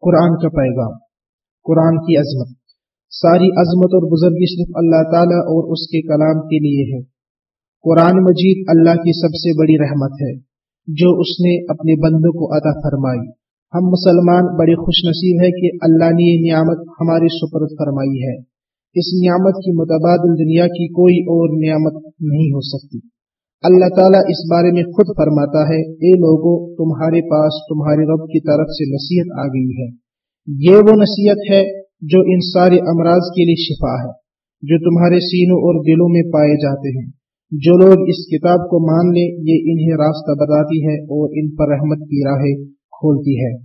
قرآن کا پیغام، قرآن کی عظمت۔ ساری عظمت اور بزرگی صرف اللہ تعالیٰ اور اس کے کلام کے لیے ہے۔ قرآن مجید اللہ کی سب سے بڑی رحمت ہے، جو اس نے اپنے بندوں کو عطا فرمائی۔ ہم مسلمان بڑے خوش نصیب ہے کہ اللہ نے یہ نعمت ہماری سپرد فرمائی ہے۔ اس نعمت کی متبادل دنیا کی کوئی اور نعمت نہیں ہو سکتی۔ اللہ تعالیٰ اس بارے میں خود فرماتا ہے، اے لوگوں تمہارے پاس تمہارے رب کی طرف سے نصیحت آ گئی ہے۔ یہ وہ نصیحت ہے جو ان سارے امراض کے لیے شفا ہے، جو تمہارے سینوں اور دلوں میں پائے جاتے ہیں۔ جو لوگ اس کتاب کو مان لیں، یہ انہیں راستہ بتاتی ہے اور ان پر رحمت کی راہیں کھولتی ہے۔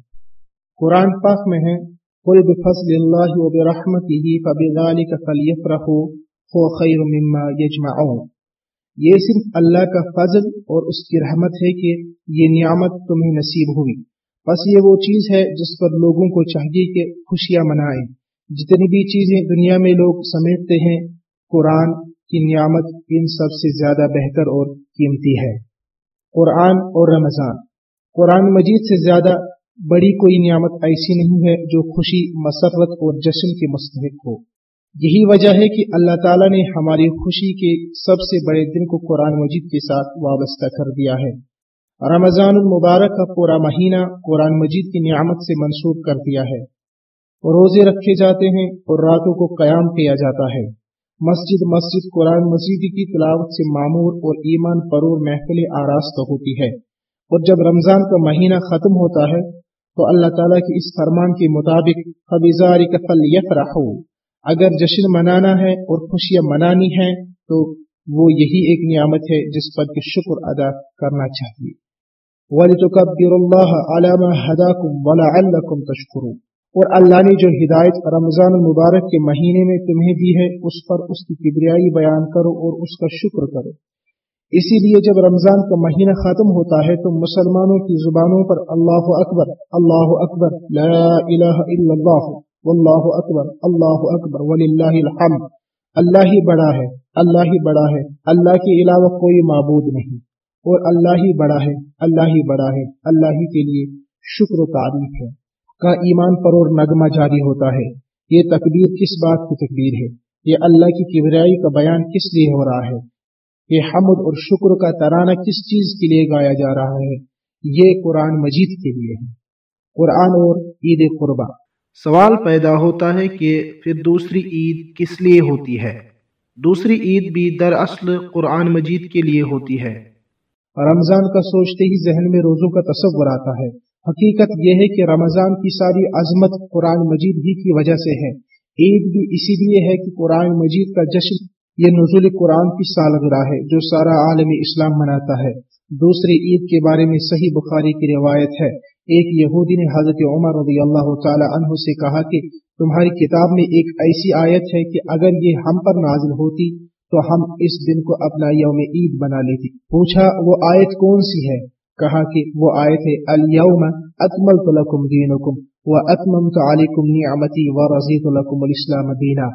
قرآن پاک میں ہے، قل بفضل اللہ وبرحمته فبذلك فليفرحوا، هو خير مما يجمعون یہ صرف اللہ کا فضل اور اس کی رحمت ہے کہ یہ نعمت تمہیں نصیب ہوئی۔ بس یہ وہ چیز ہے جس پر لوگوں کو چاہیے کہ خوشیاں منائیں۔ جتنی بھی چیزیں دنیا میں لوگ سمیٹتے ہیں، قرآن کی نعمت ان سب سے زیادہ بہتر اور قیمتی ہے۔ قرآن اور رمضان۔ قرآن مجید سے زیادہ بڑی کوئی نعمت ایسی نہیں ہے جو خوشی، مسرت اور جشن کے مستحق ہو۔ یہی وجہ ہے کہ اللہ تعالیٰ نے ہماری خوشی کے سب سے بڑے دن کو قرآن مجید کے ساتھ وابستہ کر دیا ہے۔ رمضان المبارک کا پورا مہینہ قرآن مجید کی نعمت سے منسوخ کر دیا ہے۔ روزے رکھے جاتے ہیں اور راتوں کو قیام کیا جاتا ہے۔ مسجد مسجد قرآن مجید کی تلاوت سے معمور اور ایمان پرور محفل آراست ہوتی ہے۔ اور جب رمضان کا مہینہ ختم ہوتا ہے تو اللہ تعالیٰ کے اس فرمان کے مطابق خبیزار کفل یف اگر جشن منانا ہے اور خوشیاں منانی ہیں، تو وہ یہی ایک نعمت ہے جس پر کہ شکر ادا کرنا چاہیے۔ وَلِتُكَبِّرُ اللَّهَ عَلَى مَا هَدَاكُمْ وَلَعَلَّكُمْ تَشْكُرُونَ۔ اور اللہ نے جو ہدایت رمضان المبارک کے مہینے میں تمہیں دی ہے، اس پر اس کی کبریائی بیان کرو اور اس کا شکر کرو۔ اسی لیے جب رمضان کا مہینہ ختم ہوتا ہے، تو مسلمانوں کی زبانوں پر اللہ اکبر اللہ اکبر، لا الہ الا اللہ۔ واللہ اکبر اللہ اکبر، وللہ الحمد. اللہ ہی بڑا ہے، اللہ ہی بڑا ہے، اللہ کے علاوہ کوئی معبود نہیں. اور اللہ ہی بڑا ہے، اللہ ہی بڑا ہے، اللہ ہی کے لیے شکر و تعریف ہے. کا ایمان پر اور نغمہ جاری ہوتا ہے. یہ تکبیر کس بات کی تکبیر ہے؟ یہ اللہ کی کبریائی کا بیان کس لیے ہو رہا ہے؟ یہ حمد اور شکر کا ترانہ کس چیز کے لیے گایا جا رہا ہے؟ یہ قرآن مجید کے لیے ہے. قرآن اور عید قربا سوال پیدا ہوتا ہے کہ پھر دوسری عید کس لیے ہوتی ہے؟ دوسری عید بھی دراصل قرآن مجید کے لیے ہوتی ہے۔ رمضان کا سوچتے ہی ذہن میں روزوں کا تصور آتا ہے۔ حقیقت یہ ہے کہ رمضان کی ساری عظمت قرآن مجید ہی کی وجہ سے ہے۔ عید بھی اسی لیے ہے کہ قرآن مجید کا جشن یہ نزول قرآن کی سالگرہ ہے جو سارا عالم اسلام مناتا ہے۔ دوسری عید کے بارے میں صحیح بخاری کی روایت ہے۔ ایک یہودی نے حضرت عمر رضی اللہ تعالی عنہ سے کہا کہ تمہاری کتاب میں ایک ایسی آیت ہے کہ اگر یہ ہم پر نازل ہوتی تو ہم اس دن کو اپنا یوم عید بنا لیتی پوچھا، وہ آیت کون سی ہے؟ کہا کہ وہ آیت ہے اليوم اتملت لکم دینکم و اتممت علیکم نعمتی و رضیت لکم الاسلام دینا۔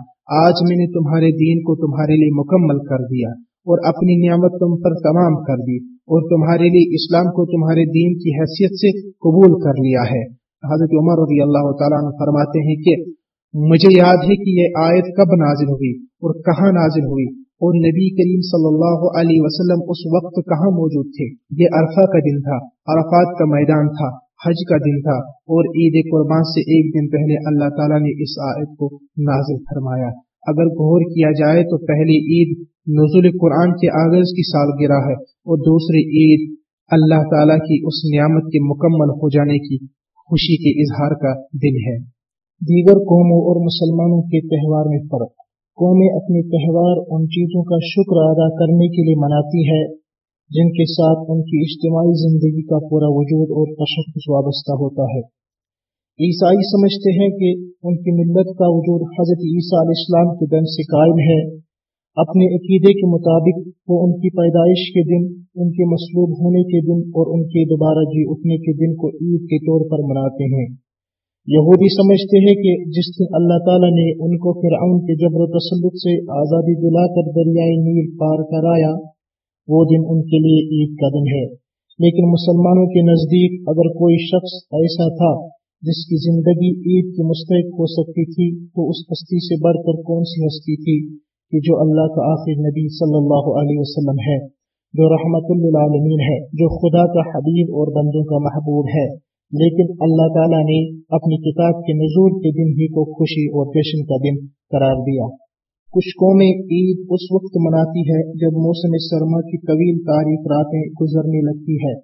آج میں نے تمہارے دین کو تمہارے لیے مکمل کر دیا اور اپنی نعمت تم پر تمام کر دی۔ اور تمہارے لیے اسلام کو تمہارے دین کی حیثیت سے قبول کر لیا ہے۔ حضرت عمر رضی اللہ تعالیٰ عنہ فرماتے ہیں کہ مجھے یاد ہے کہ یہ آیت کب نازل ہوئی اور کہاں نازل ہوئی اور نبی کریم صلی اللہ علیہ وسلم اس وقت کہاں موجود تھے۔ یہ عرفہ کا دن تھا، عرفات کا میدان تھا، حج کا دن تھا اور عید قربان سے ایک دن پہلے اللہ تعالیٰ نے اس آیت کو نازل فرمایا۔ اگر غور کیا جائے تو پہلی عید نزول قرآن کے آغاز کی سالگرہ ہے اور دوسری عید اللہ تعالیٰ کی اس نعمت کے مکمل ہو جانے کی خوشی کے اظہار کا دن ہے۔ دیگر قوموں اور مسلمانوں کے تہوار میں فرق۔ قومیں اپنے تہوار ان چیزوں کا شکر ادا کرنے کے لیے مناتی ہے جن کے ساتھ ان کی اجتماعی زندگی کا پورا وجود اور تشخص وابستہ ہوتا ہے۔ عیسائی سمجھتے ہیں کہ ان کی ملت کا وجود حضرت عیسیٰ علیہ السلام کے دن سے قائم ہے۔ اپنے عقیدے کے مطابق وہ ان کی پیدائش کے دن، ان کے مصلوب ہونے کے دن اور ان کے دوبارہ جی اٹھنے کے دن کو عید کے طور پر مناتے ہیں۔ یہودی سمجھتے ہیں کہ جس دن اللہ تعالیٰ نے ان کو فرعون کے جبر و تسلط سے آزادی دلا کر دریائے نیل پار کرایا، وہ دن ان کے لیے عید کا دن ہے۔ لیکن مسلمانوں کے نزدیک اگر کوئی شخص ایسا تھا جس کی زندگی عید کی مستحق ہو سکتی تھی، تو اس ہستی سے بڑھ کر کون سی ہستی تھی؟ کہ جو اللہ کا آخر نبی صلی اللہ علیہ وسلم ہے، جو رحمت للعالمین ہے، جو خدا کا حبیب اور بندوں کا محبوب ہے۔ لیکن اللہ تعالیٰ نے اپنی کتاب کے نزول کے دن ہی کو خوشی اور جشن کا دن قرار دیا۔ کچھ قومیں عید اس وقت مناتی ہے جب موسم سرما کی طویل تاریخ راتیں گزرنے لگتی ہے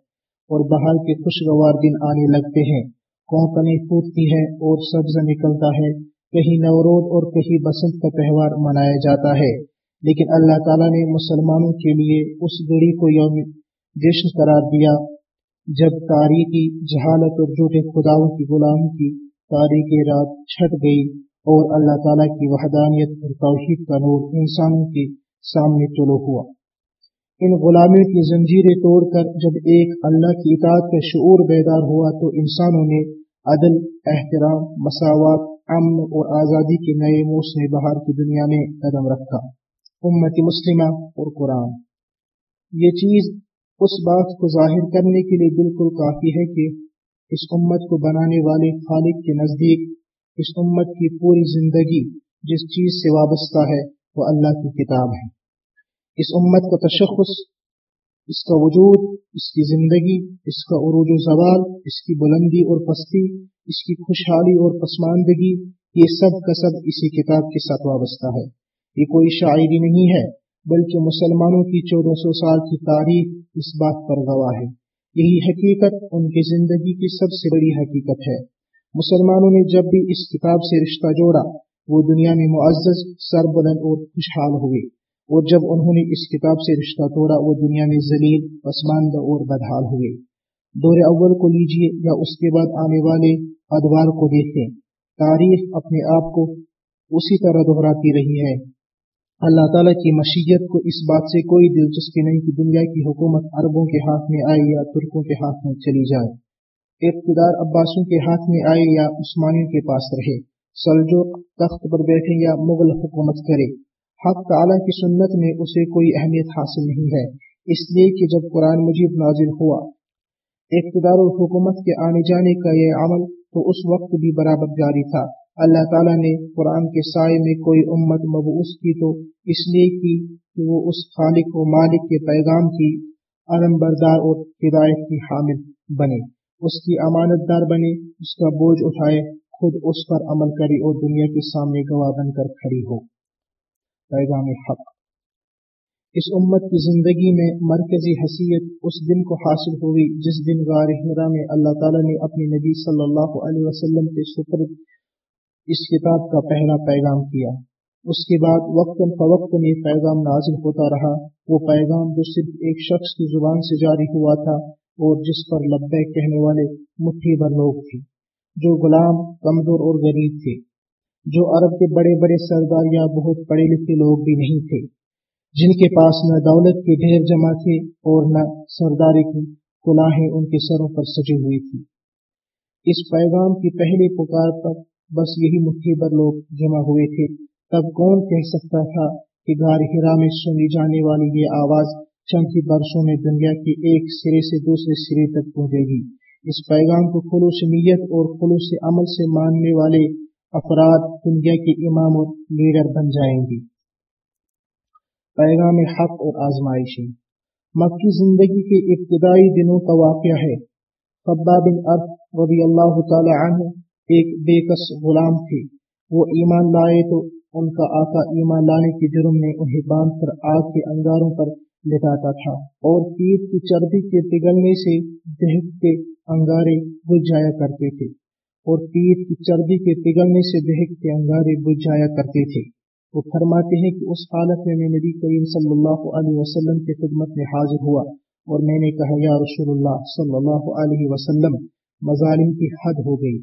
اور بہار کے خوشگوار دن آنے لگتے ہیں۔ کونکنیں پھوٹتی ہے اور سبز نکلتا ہے۔ کہیں نوروز اور کہیں بسنت کا تہوار منایا جاتا ہے۔ لیکن اللہ تعالیٰ نے مسلمانوں کے لیے اس گڑی کو یوم جشن قرار دیا، جب تاریخی جہالت اور جھوٹے خداؤں کی غلام کی تاریخ رات چھٹ گئی اور اللہ تعالیٰ کی وحدانیت اور توحید کا نور انسانوں کے سامنے طلوع ہوا۔ ان غلامیوں کی زنجیریں توڑ کر جب ایک اللہ کی اطاعت کا شعور بیدار ہوا تو انسانوں نے عدل، احترام، مساوات امن اور آزادی کے نئے موسم بہار کی دنیا میں قدم رکھا۔ امت مسلمہ اور قرآن۔ یہ چیز اس بات کو ظاہر کرنے کے لیے بالکل کافی ہے کہ اس امت کو بنانے والے خالق کے نزدیک اس امت کی پوری زندگی جس چیز سے وابستہ ہے وہ اللہ کی کتاب ہے۔ اس امت کا تشخص، اس کا وجود، اس کی زندگی، اس کا عروج و زوال، اس کی بلندی اور پستی اس کی خوشحالی اور پسماندگی، یہ سب کا سب اسی کتاب کے ساتھ وابستہ ہے۔ یہ کوئی شاعری نہیں ہے، بلکہ مسلمانوں کی چودہ سو سال کی تاریخ اس بات پر گواہ ہے۔ یہی حقیقت ان کی زندگی کی سب سے بڑی حقیقت ہے۔ مسلمانوں نے جب بھی اس کتاب سے رشتہ جوڑا، وہ دنیا میں معزز سر بلند اور خوشحال ہوئے۔ اور جب انہوں نے اس کتاب سے رشتہ توڑا، وہ دنیا میں ذلیل، پسماندہ اور بدحال ہوئے۔ دور اول کو لیجیے یا اس کے بعد آنے والے ادوار کو دیکھیں تاریخ اپنے آپ کو اسی طرح دہراتی رہی ہے۔ اللہ تعالیٰ کی مشیت کو اس بات سے کوئی دلچسپی نہیں کہ دنیا کی حکومت عربوں کے ہاتھ میں آئے یا ترکوں کے ہاتھ میں چلی جائے۔ اقتدار عباسوں کے ہاتھ میں آئے یا عثمانیوں کے پاس رہے۔ سلجو تخت پر بیٹھے یا مغل حکومت کرے۔ حق تعالیٰ کی سنت میں اسے کوئی اہمیت حاصل نہیں ہے۔ اس لیے کہ جب قرآن مجید نازل ہوا اقتدار اور حکومت کے آنے جانے کا یہ عمل تو اس وقت بھی برابر جاری تھا۔ اللہ تعالیٰ نے قرآن کے سائے میں کوئی امت مبوس کی تو اس لیے کی کہ وہ اس خالق و مالک کے پیغام کی علم بردار اور ہدایت کی حامل بنے۔ اس کی امانت دار بنے، اس کا بوجھ اٹھائے، خود اس پر عمل کرے اور دنیا کے سامنے گواہ بن کر کھڑی ہو۔ پیغام حق۔ اس امت کی زندگی میں مرکزی حیثیت اس دن کو حاصل ہوئی، جس دن غار ہرا میں اللہ تعالیٰ نے اپنے نبی صلی اللہ علیہ وسلم کے سپرد اس کتاب کا پہلا پیغام کیا۔ اس کے بعد وقتاً فوقت میں پیغام نازل ہوتا رہا۔ وہ پیغام جو صرف ایک شخص کی زبان سے جاری ہوا تھا اور جس پر لبے کہنے والے مٹھی بھر لوگ تھے، جو غلام، کمزور اور غریب تھے، جو عرب کے بڑے بڑے سردار یا بہت پڑھے لکھے لوگ بھی نہیں تھے۔ جن کے پاس نہ دولت کے ڈھیر جمع تھے اور نہ سرداری کی کلاہیں ان کے سروں پر سجی ہوئی تھی۔ اس پیغام کی پہلی پکار پر بس یہی مٹھی بھر لوگ جمع ہوئے تھے۔ تب کون کہہ سکتا تھا کہ گار ہرا میں سنی جانے والی یہ آواز چند ہی برسوں میں دنیا کے ایک سرے سے دوسرے سرے تک پہنچے گی۔ اس پیغام کو خلوص نیت اور خلوص عمل سے ماننے والے افراد دنیا کے امام اور لیڈر بن جائیں گی پیغام حق اور آزمائشی مکی زندگی کے ابتدائی دنوں کا واقعہ ہے۔ خبا بن ارف رضی اللہ تعالی عنہ ایک بے کس غلام تھے۔ وہ ایمان لائے تو ان کا آقا ایمان لانے کے جرم نے انہیں باندھ کر آگ کے انگاروں پر لٹاتا تھا اور پیٹ کی چربی کے پگھلنے سے دہک کے انگارے بجھ جایا کرتے تھے اور پیٹ کی چربی کے پگھلنے سے دہک کے انگارے بجھ جایا کرتے تھے۔ وہ فرماتے ہیں کہ اس حالت میں میں نبی کریم صلی اللہ علیہ وسلم کی خدمت میں حاضر ہوا اور میں نے کہا، یا رسول اللہ صلی اللہ علیہ وسلم، مظالم کی حد ہو گئی۔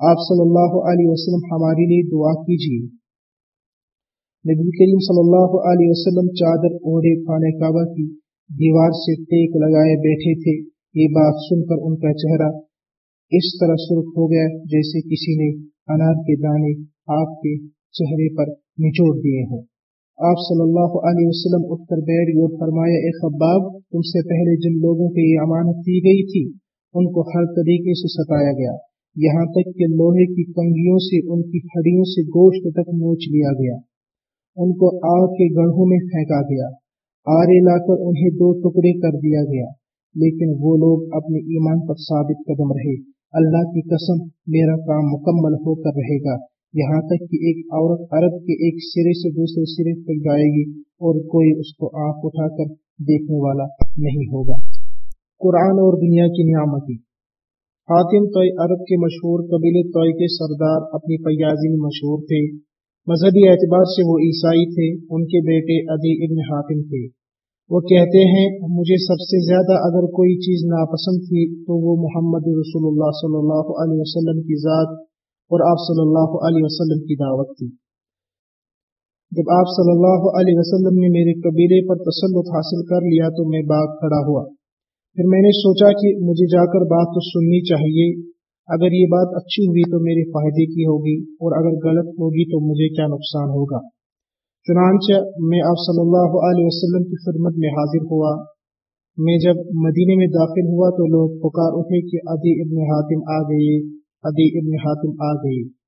آپ صلی اللہ علیہ وسلم ہمارے لیے دعا کیجیے۔ نبی کریم صلی اللہ علیہ وسلم چادر اوڑے خانہ کعبہ کی دیوار سے ٹیک لگائے بیٹھے تھے۔ یہ بات سن کر ان کا چہرہ اس طرح سرخ ہو گیا جیسے کسی نے انار کے دانے آپ کے چہرے پر نچوڑ دیے ہوں۔ آپ صلی اللہ علیہ وسلم اٹھ کر بیٹھ اور فرمایا، اے خباب، تم سے پہلے جن لوگوں کی یہ امانت دی گئی تھی، ان کو ہر طریقے سے ستایا گیا۔ یہاں تک کہ لوہے کی کنگیوں سے ان کی ہڈیوں سے گوشت تک نوچ لیا گیا۔ ان کو آگ کے گڑھوں میں پھینکا گیا۔ آرے لا کر انہیں دو ٹکڑے کر دیا گیا۔ لیکن وہ لوگ اپنے ایمان پر ثابت قدم رہے۔ اللہ کی قسم، میرا کام مکمل ہو کر رہے گا۔ یہاں تک کہ ایک عورت عرب کے ایک سرے سے دوسرے سرے تک جائے گی اور کوئی اس کو آنکھ اٹھا کر دیکھنے والا نہیں ہوگا۔ قرآن اور دنیا کی نعمتی حاتم توئی عرب کے مشہور قبیل توئی کے سردار اپنی پیازی میں مشہور تھے۔ مذہبی اعتبار سے وہ عیسائی تھے۔ ان کے بیٹے ادی ابن حاتم تھے۔ وہ کہتے ہیں، مجھے سب سے زیادہ اگر کوئی چیز ناپسند تھی تو وہ محمد رسول اللہ صلی اللہ علیہ وسلم کی ذات اور آپ صلی اللہ علیہ وسلم کی دعوت تھی۔ جب آپ صلی اللہ علیہ وسلم نے میرے قبیلے پر تسلط حاصل کر لیا تو میں باغ کھڑا ہوا۔ پھر میں نے سوچا کہ مجھے جا کر بات تو سننی چاہیے۔ اگر یہ بات اچھی ہوئی تو میرے فائدے کی ہوگی، اور اگر غلط ہوگی تو مجھے کیا نقصان ہوگا؟ چنانچہ میں آپ صلی اللہ علیہ وسلم کی خدمت میں حاضر ہوا۔ میں جب مدینے میں داخل ہوا تو لوگ پکار اٹھے کہ ادی ابن حاتم آ گئے۔ ادی ابن حاتم آ گئے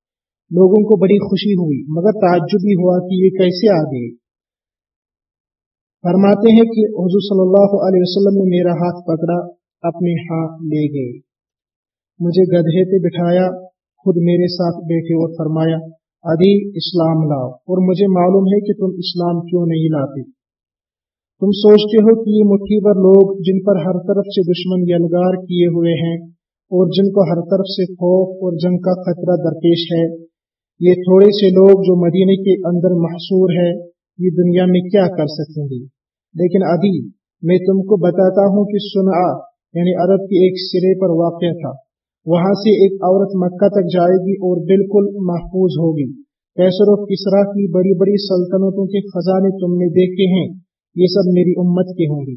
لوگوں کو بڑی خوشی ہوئی، مگر تعجب بھی ہوا کہ یہ کیسے آ گئے۔ فرماتے ہیں کہ حضور صلی اللہ علیہ وسلم نے میرا ہاتھ پکڑا، اپنے ہاں لے گئے۔ مجھے گدھے پہ بٹھایا، خود میرے ساتھ بیٹھے اور فرمایا ادی اسلام لاؤ۔ اور مجھے معلوم ہے کہ تم اسلام کیوں نہیں لاتے۔ تم سوچتے ہو کہ یہ مٹھی پر لوگ جن پر ہر طرف سے دشمن یلگار کیے ہوئے ہیں اور جن کو ہر طرف سے خوف اور جنگ کا خطرہ درپیش ہے، یہ تھوڑے سے لوگ جو مدینے کے اندر محصور ہے یہ دنیا میں کیا کر سکیں گے؟ لیکن ابھی میں تم کو بتاتا ہوں کہ سنا یعنی عرب کے ایک سرے پر واقع تھا، وہاں سے ایک عورت مکہ تک جائے گی اور بالکل محفوظ ہوگی۔ کیسر و کسرا کی بڑی بڑی سلطنتوں کے خزانے تم نے دیکھے ہیں، یہ سب میری امت کے ہوں گے۔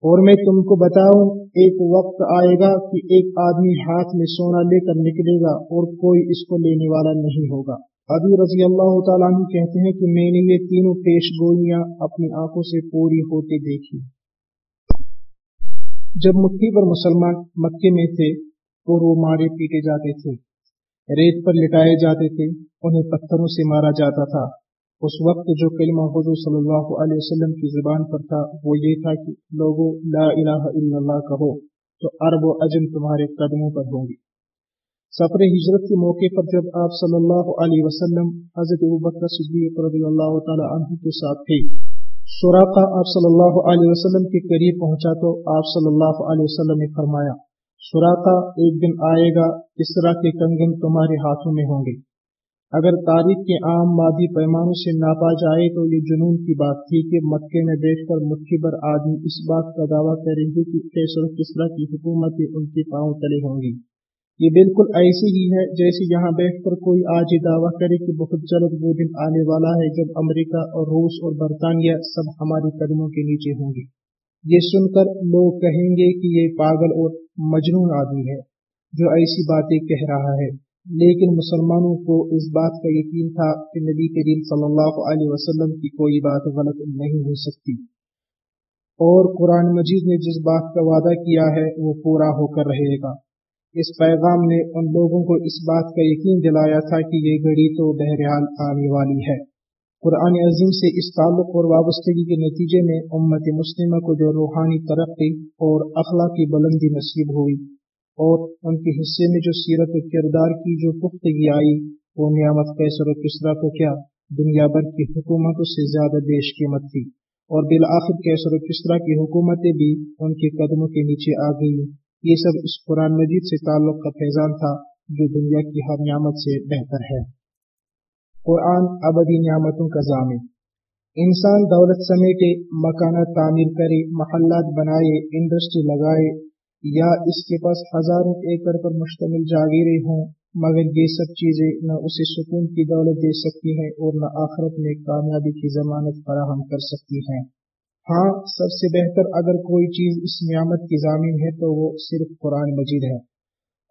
اور میں تم کو بتاؤں، ایک وقت آئے گا کہ ایک آدمی ہاتھ میں سونا لے کر نکلے گا اور کوئی اس کو لینے والا نہیں ہوگا۔ ابھی رضی اللہ تعالیٰ عنہ کہتے ہیں کہ میں نے یہ تینوں پیش گوئیاں اپنی آنکھوں سے پوری ہوتے دیکھی۔ جب مٹھی پر مسلمان مکے میں تھے تو وہ مارے پیٹے جاتے تھے، ریت پر لٹائے جاتے تھے، انہیں پتھروں سے مارا جاتا تھا۔ اس وقت جو کلمہ حضور صلی اللہ علیہ وسلم کی زبان پر تھا، وہ یہ تھا کہ لوگوں لا الہ الا اللہ کہو تو عرب و عجم تمہارے قدموں پر ہوں گی سفر ہجرت کے موقع پر جب آپ صلی اللہ علیہ وسلم حضرت ابکر صدیق رضی اللہ تعالی عنہ کے ساتھ تھے سوراقہ آپ صلی اللہ علیہ وسلم کے قریب پہنچا تو آپ صلی اللہ علیہ وسلم نے فرمایا سوراقہ ایک دن آئے گا، اس طرح کے کنگن تمہارے ہاتھوں میں ہوں گے۔ اگر تاریخ کے عام مادی پیمانوں سے ناپا جائے تو یہ جنون کی بات تھی کہ مکے میں بیٹھ کر مٹھی پر آدمی اس بات کا دعویٰ کریں گے کہ کیسر کس طرح کی حکومت ان کے پاؤں تلے ہوں گی۔ یہ بالکل ایسی ہی ہے جیسے یہاں بیٹھ کر کوئی آج یہ دعویٰ کرے کہ بہت جلد وہ دن آنے والا ہے جب امریکہ اور روس اور برطانیہ سب ہماری قدموں کے نیچے ہوں گے۔ یہ سن کر لوگ کہیں گے کہ یہ پاگل اور مجنون آدمی ہے جو ایسی باتیں کہہ رہا ہے۔ لیکن مسلمانوں کو اس بات کا یقین تھا کہ نبی کریم صلی اللہ علیہ وسلم کی کوئی بات غلط نہیں ہو سکتی۔ اور قرآن مجید نے جس بات کا وعدہ کیا ہے وہ پورا ہو کر رہے گا۔ اس پیغام نے ان لوگوں کو اس بات کا یقین دلایا تھا کہ یہ گھڑی تو بہرحال آنے والی ہے۔ قرآن عظیم سے اس تعلق اور وابستگی کے نتیجے میں امت مسلمہ کو جو روحانی ترقی اور اخلاقی بلندی نصیب ہوئی۔ اور ان کے حصے میں جو سیرت و کردار کی جو پختگی آئی، وہ نعمت کیسر و کسرا کو کیا؟ دنیا بھر کی حکومتوں سے زیادہ بیش قیمت تھی۔ اور بالآخر کیسر و کسرا کی حکومتیں بھی ان کے قدموں کے نیچے آ گئی یہ سب اس قرآن مجید سے تعلق کا فیضان تھا جو دنیا کی ہر نعمت سے بہتر ہے۔ قرآن ابدی نعمتوں کا ضامن۔ انسان دولت سمیٹے، مکانات تعمیر کرے، محلات بنائے، انڈسٹری لگائے یا اس کے پاس ہزاروں ایکڑ پر مشتمل جاگیریں ہوں، مگر یہ سب چیزیں نہ اسے سکون کی دولت دے سکتی ہیں اور نہ آخرت میں کامیابی کی ضمانت فراہم کر سکتی ہیں۔ ہاں سب سے بہتر اگر کوئی چیز اس نعمت کی ضامین ہے تو وہ صرف قرآن مجید ہے۔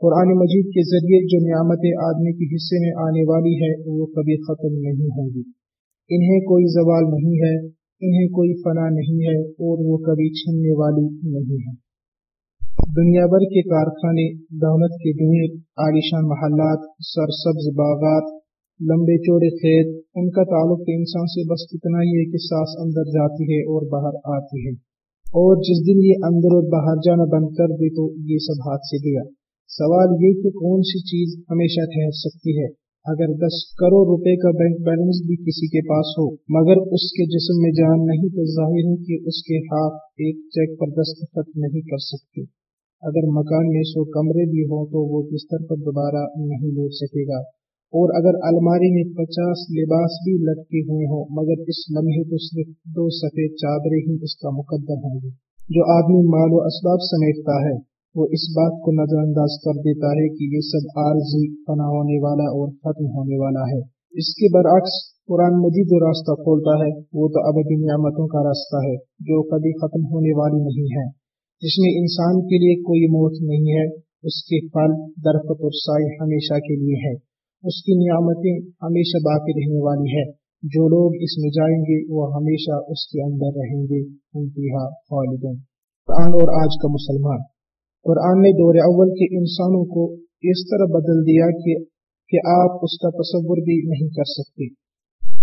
قرآن مجید کے ذریعے جو نعمتیں آدمی کے حصے میں آنے والی ہے، وہ کبھی ختم نہیں ہوں گی انہیں کوئی زوال نہیں ہے، انہیں کوئی فنا نہیں ہے اور وہ کبھی چھننے والی نہیں ہے دنیا بھر کے کارخانے، دولت کے ڈھیر عالیشان محلات، سرسبز باغات، لمبے چوڑے کھیت، ان کا تعلق تو انسان سے بس اتنا ہی ہے کہ سانس اندر جاتی ہے اور باہر آتی ہے۔ اور جس دن یہ اندر اور باہر جانا بند کر دے تو یہ سب ہاتھ سے گیا سوال یہ کہ کون سی چیز ہمیشہ ٹھہر سکتی ہے؟ اگر دس کروڑ روپے کا بینک بیلنس بھی کسی کے پاس ہو، مگر اس کے جسم میں جان نہیں تو ظاہر ہے کہ اس کے ہاتھ ایک چیک پر دستخط نہیں کر سکتے۔ اگر مکان میں سو کمرے بھی ہوں تو وہ بستر پر دوبارہ نہیں لیٹ سکے گا۔ اور اگر الماری میں پچاس لباس بھی لٹکے ہوئے ہوں، مگر اس لمحے تو صرف دو سفید چادریں ہی اس کا مقدر ہوں گی۔ جو آدمی مال و اسباب سمیٹتا ہے، وہ اس بات کو نظر انداز کر دیتا ہے کہ یہ سب عارضی فنا ہونے والا اور ختم ہونے والا ہے۔ اس کے برعکس، قرآن مجید جو راستہ کھولتا ہے، وہ تو ابدی نعمتوں کا راستہ ہے، جو کبھی ختم ہونے والی نہیں ہے۔ جس میں انسان کے لیے کوئی موت نہیں ہے، اس کے پھل، درخت اور سائے ہمیشہ کے لیے ہے اس کی نعمتیں ہمیشہ باقی رہنے والی ہے جو لوگ اس میں جائیں گے، وہ ہمیشہ اس کے اندر رہیں گے۔ انتہا خالدن قرآن اور آج کا مسلمان۔ قرآن نے دور اول کے انسانوں کو اس طرح بدل دیا کہ کہ آپ اس کا تصور بھی نہیں کر سکتے۔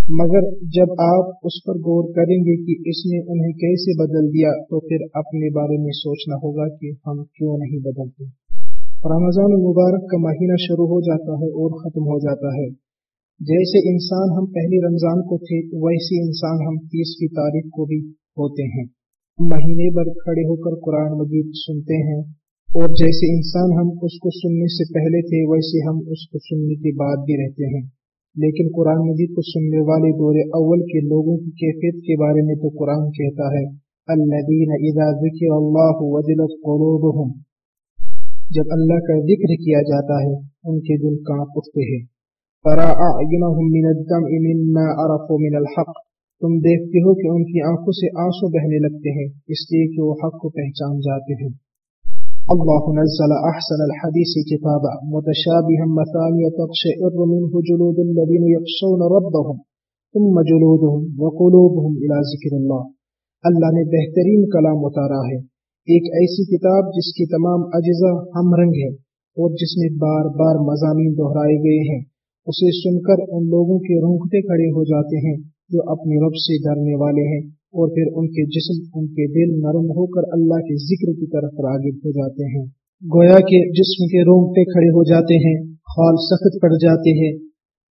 مگر جب آپ اس پر غور کریں گے کہ اس نے انہیں کیسے بدل دیا، تو پھر اپنے بارے میں سوچنا ہوگا کہ ہم کیوں نہیں بدلتے۔ رمضان المبارک کا مہینہ شروع ہو جاتا ہے اور ختم ہو جاتا ہے۔ جیسے انسان ہم پہلی رمضان کو تھے ویسے انسان ہم تیسویں تاریخ کو بھی ہوتے ہیں۔ مہینے بھر کھڑے ہو کر قرآن مجید سنتے ہیں، اور جیسے انسان ہم اس کو سننے سے پہلے تھے، ویسے ہم اس کو سننے کے بعد بھی رہتے ہیں۔ لیکن قرآن مجید کو سننے والے دور اول کے لوگوں کی کیفیت کے بارے میں تو قرآن کہتا ہے، الذین اذا ذکر اللہ وجلت قلوبهم جب اللہ کا ذکر کیا جاتا ہے، ان کے دل کانپ اٹھتے ہیں۔ فرا اعینہم من الدمع مما عرفوا من الحق۔ تم دیکھتے ہو کہ ان کی آنکھوں سے آنسو بہنے لگتے ہیں، اس لیے کہ وہ حق کو پہچان جاتے ہیں۔ الله نزل أحسن الحديث كتابا متشابها مثانية تقشعر منه جلود الذين يخشون ربهم ثم جلودهم وقلوبهم إلى ذكر الله اللہ نے بہترین کلام اتارا ہے ایک ایسی کتاب جس کی تمام اجزاء ہم رنگ ہے اور جس میں بار بار مضامین دہرائے گئے ہیں اسے سن کر ان لوگوں کے رونگٹے کھڑے ہو جاتے ہیں جو اپنے رب سے ڈرنے والے ہیں اور پھر ان کے جسم، ان کے دل نرم ہو کر اللہ کے ذکر کی طرف راغب ہو جاتے ہیں۔ گویا کے جسم کے رونگٹے کھڑے ہو جاتے ہیں، خال سخت پڑ جاتے ہیں،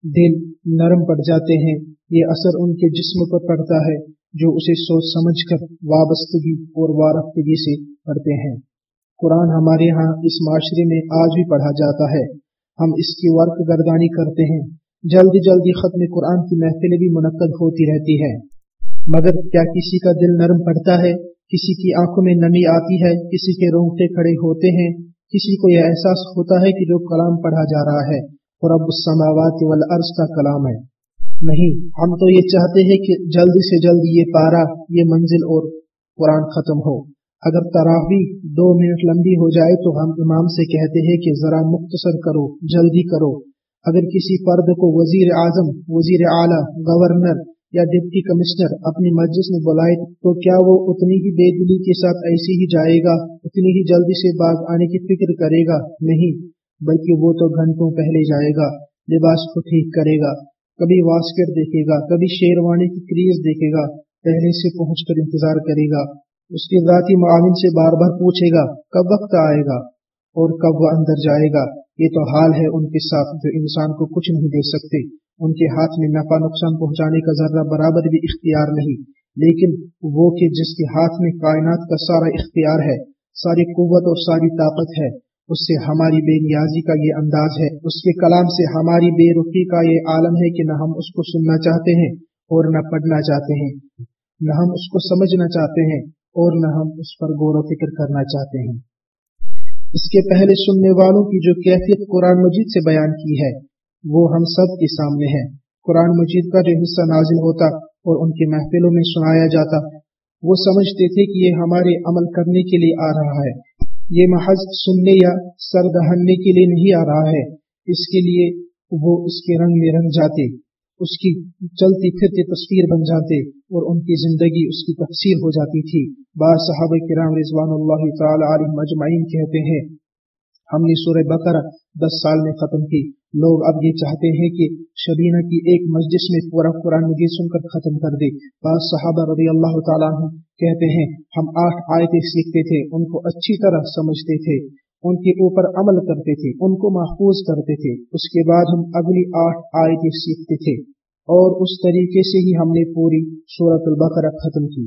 دل نرم پڑ جاتے ہیں۔ یہ اثر ان کے جسم پر پڑتا ہے جو اسے سوچ سمجھ کر وابستگی اور وارفتگی سے پڑھتے ہیں۔ قرآن ہمارے ہاں اس معاشرے میں آج بھی پڑھا جاتا ہے۔ ہم اس کی ورک گردانی کرتے ہیں۔ جلدی جلدی ختم قرآن کی محفلیں بھی منعقد ہوتی رہتی ہے مگر کیا کسی کا دل نرم پڑتا ہے؟ کسی کی آنکھوں میں نمی آتی ہے، کسی کے رونگٹے کھڑے ہوتے ہیں۔ کسی کو یہ احساس ہوتا ہے کہ جو کلام پڑھا جا رہا ہے اور اب السماوات والارض کا کلام ہے۔ نہیں، ہم تو یہ چاہتے ہیں کہ جلدی سے جلد یہ پارا یہ منزل اور قرآن ختم ہو۔ اگر تراوی دو منٹ لمبی ہو جائے تو ہم امام سے کہتے ہیں کہ ذرا مختصر کرو، جلدی کرو۔ اگر کسی فرد کو وزیر اعظم، وزیر اعلیٰ، گورنر یا ڈپٹی کمشنر اپنی مجلس میں بلائے تو کیا وہ اتنی ہی بے دلی کے ساتھ ایسے ہی جائے گا، اتنی ہی جلدی سے باغ آنے کی فکر کرے گا؟ نہیں، بلکہ وہ تو گھنٹوں پہلے جائے گا، لباس کو ٹھیک کرے گا، کبھی واسکٹ دیکھے گا، کبھی شیروانی کی کریز دیکھے گا، پہلے سے پہنچ کر انتظار کرے گا۔ اس کے ذاتی معاون سے بار بار پوچھے گا، کب وقت آئے گا؟ اور کب وہ اندر جائے گا؟ یہ تو حال ہے ان کے ساتھ جو انسان کو کچھ نہیں دے سکتے۔ ان کے ہاتھ میں نفع نقصان پہنچانے کا ذرہ برابر بھی اختیار نہیں، لیکن وہ کہ جس کے ہاتھ میں کائنات کا سارا اختیار ہے، ساری قوت اور ساری طاقت ہے، اس سے ہماری بے نیازی کا یہ انداز ہے۔ اس کے کلام سے ہماری بے رخی کا یہ عالم ہے کہ نہ ہم اس کو سننا چاہتے ہیں اور نہ پڑھنا چاہتے ہیں۔ نہ ہم اس کو سمجھنا چاہتے ہیں اور نہ ہم اس پر غور و فکر کرنا چاہتے ہیں۔ اس کے پہلے سننے والوں کی جو کیفیت قرآن مجید سے بیان کی ہے وہ ہم سب کے سامنے ہے قرآن مجید کا جو حصہ نازل ہوتا اور ان کی محفلوں میں سنایا جاتا، وہ سمجھتے تھے کہ یہ ہمارے عمل کرنے کے لیے آ رہا ہے۔ یہ محض سننے یا سر دہننے کے لیے نہیں آ رہا ہے۔ اس کے لیے وہ اس کے رنگ میں رنگ جاتے، اس کی چلتی پھرتی تصویر بن جاتے اور ان کی زندگی اس کی تفسیر ہو جاتی تھی۔ بعض صحابہ کرام رضوان اللہ تعالی علیہ مجمعین کہتے ہیں، ہم نے سورہ بقرہ دس سال میں ختم کی۔ لوگ اب یہ چاہتے ہیں کہ شبینہ کی ایک مسجد میں پورا قرآن مجید سن کر ختم کر دے۔ بعض صحابہ رضی اللہ تعالیٰ عنہ کہتے ہیں، ہم آٹھ آیتیں سیکھتے تھے، ان کو اچھی طرح سمجھتے تھے، ان کے اوپر عمل کرتے تھے، ان کو محفوظ کرتے تھے۔ اس کے بعد ہم اگلی آٹھ آیتیں سیکھتے تھے۔ اور اس طریقے سے ہی ہم نے پوری صورت البقرہ ختم کی۔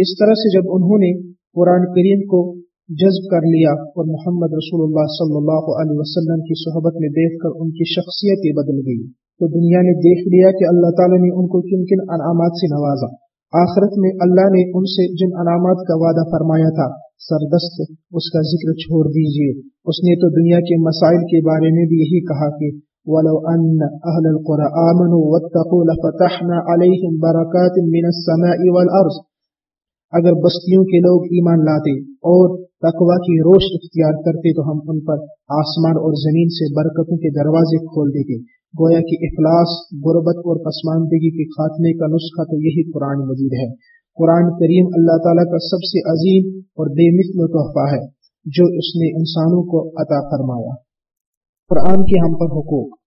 اس طرح سے جب انہوں نے قرآن کریم کو جذب کر لیا اور محمد رسول اللہ صلی اللہ علیہ وسلم کی صحبت میں دیکھ کر ان کی شخصیت ہی بدل گئی۔ تو دنیا نے دیکھ لیا کہ اللہ تعالیٰ نے ان کو کن کن انعامات سے نوازا۔ آخرت میں اللہ نے ان سے جن انعامات کا وعدہ فرمایا تھا، سردست اس کا ذکر چھوڑ دیجیے۔ اس نے تو دنیا کے مسائل کے بارے میں بھی یہی کہا کہ ولو ان اهل القرى امنوا واتقوا لفتحنا عليهم بركات من السماء والارض اگر بستیوں کے لوگ ایمان لاتے اور تقوی کی روش اختیار کرتے تو ہم ان پر آسمان اور زمین سے برکتوں کے دروازے کھول دیتے۔ گویا کہ افلاس غربت اور پسماندگی کے خاتمے کا نسخہ تو یہی قرآن مجید ہے۔ قرآن کریم اللہ تعالیٰ کا سب سے عظیم اور بے مثل تحفہ ہے، جو اس نے انسانوں کو عطا فرمایا۔ قرآن کے ہم پر حقوق۔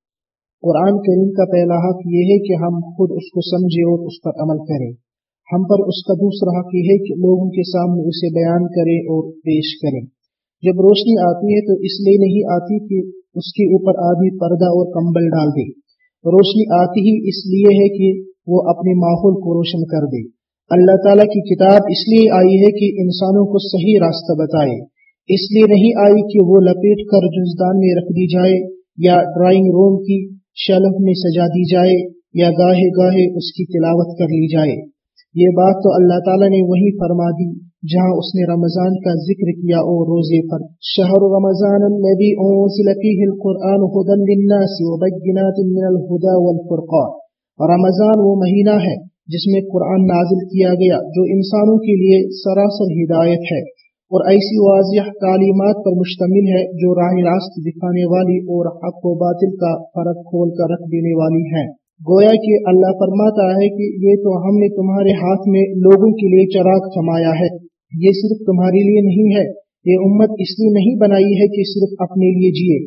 قرآن کریم کا پہلا حق یہ ہے کہ ہم خود اس کو سمجھیں اور اس پر عمل کریں۔ ہم پر اس کا دوسرا حق یہ ہے کہ لوگوں کے سامنے اسے بیان کریں اور پیش کریں۔ جب روشنی آتی ہے تو اس لیے نہیں آتی کہ اس کے اوپر آدمی پردہ اور کمبل ڈال دے۔ روشنی آتی ہی اس لیے ہے کہ وہ اپنے ماحول کو روشن کر دے۔ اللہ تعالیٰ کی کتاب اس لیے آئی ہے کہ انسانوں کو صحیح راستہ بتائے۔ اس لیے نہیں آئی کہ وہ لپیٹ کر جزدان میں رکھ دی جائے یا ڈرائنگ روم کی شلف میں سجا دی جائے یا گاہے گاہے اس کی تلاوت کر لی جائے۔ یہ بات تو اللہ تعالیٰ نے وہی فرما دی، جہاں اس نے رمضان کا ذکر کیا اور روزے پر۔ شہر رمضان الذي انزل فيه القرآن هدى للناس وبينات من الهدى والفرقان۔ رمضان وہ مہینہ ہے جس میں قرآن نازل کیا گیا، جو انسانوں کے لیے سراسر ہدایت ہے۔ اور ایسی واضح تعلیمات پر مشتمل ہے، جو راہ راست دکھانے والی اور حق و باطل کا فرق کھول کر رکھ دینے والی ہے گویا کہ اللہ فرماتا ہے کہ یہ تو ہم نے تمہارے ہاتھ میں لوگوں کے لیے چراغ کمایا ہے۔ یہ صرف تمہارے لیے نہیں ہے۔ یہ امت اس لیے نہیں بنائی ہے کہ صرف اپنے لیے جیے۔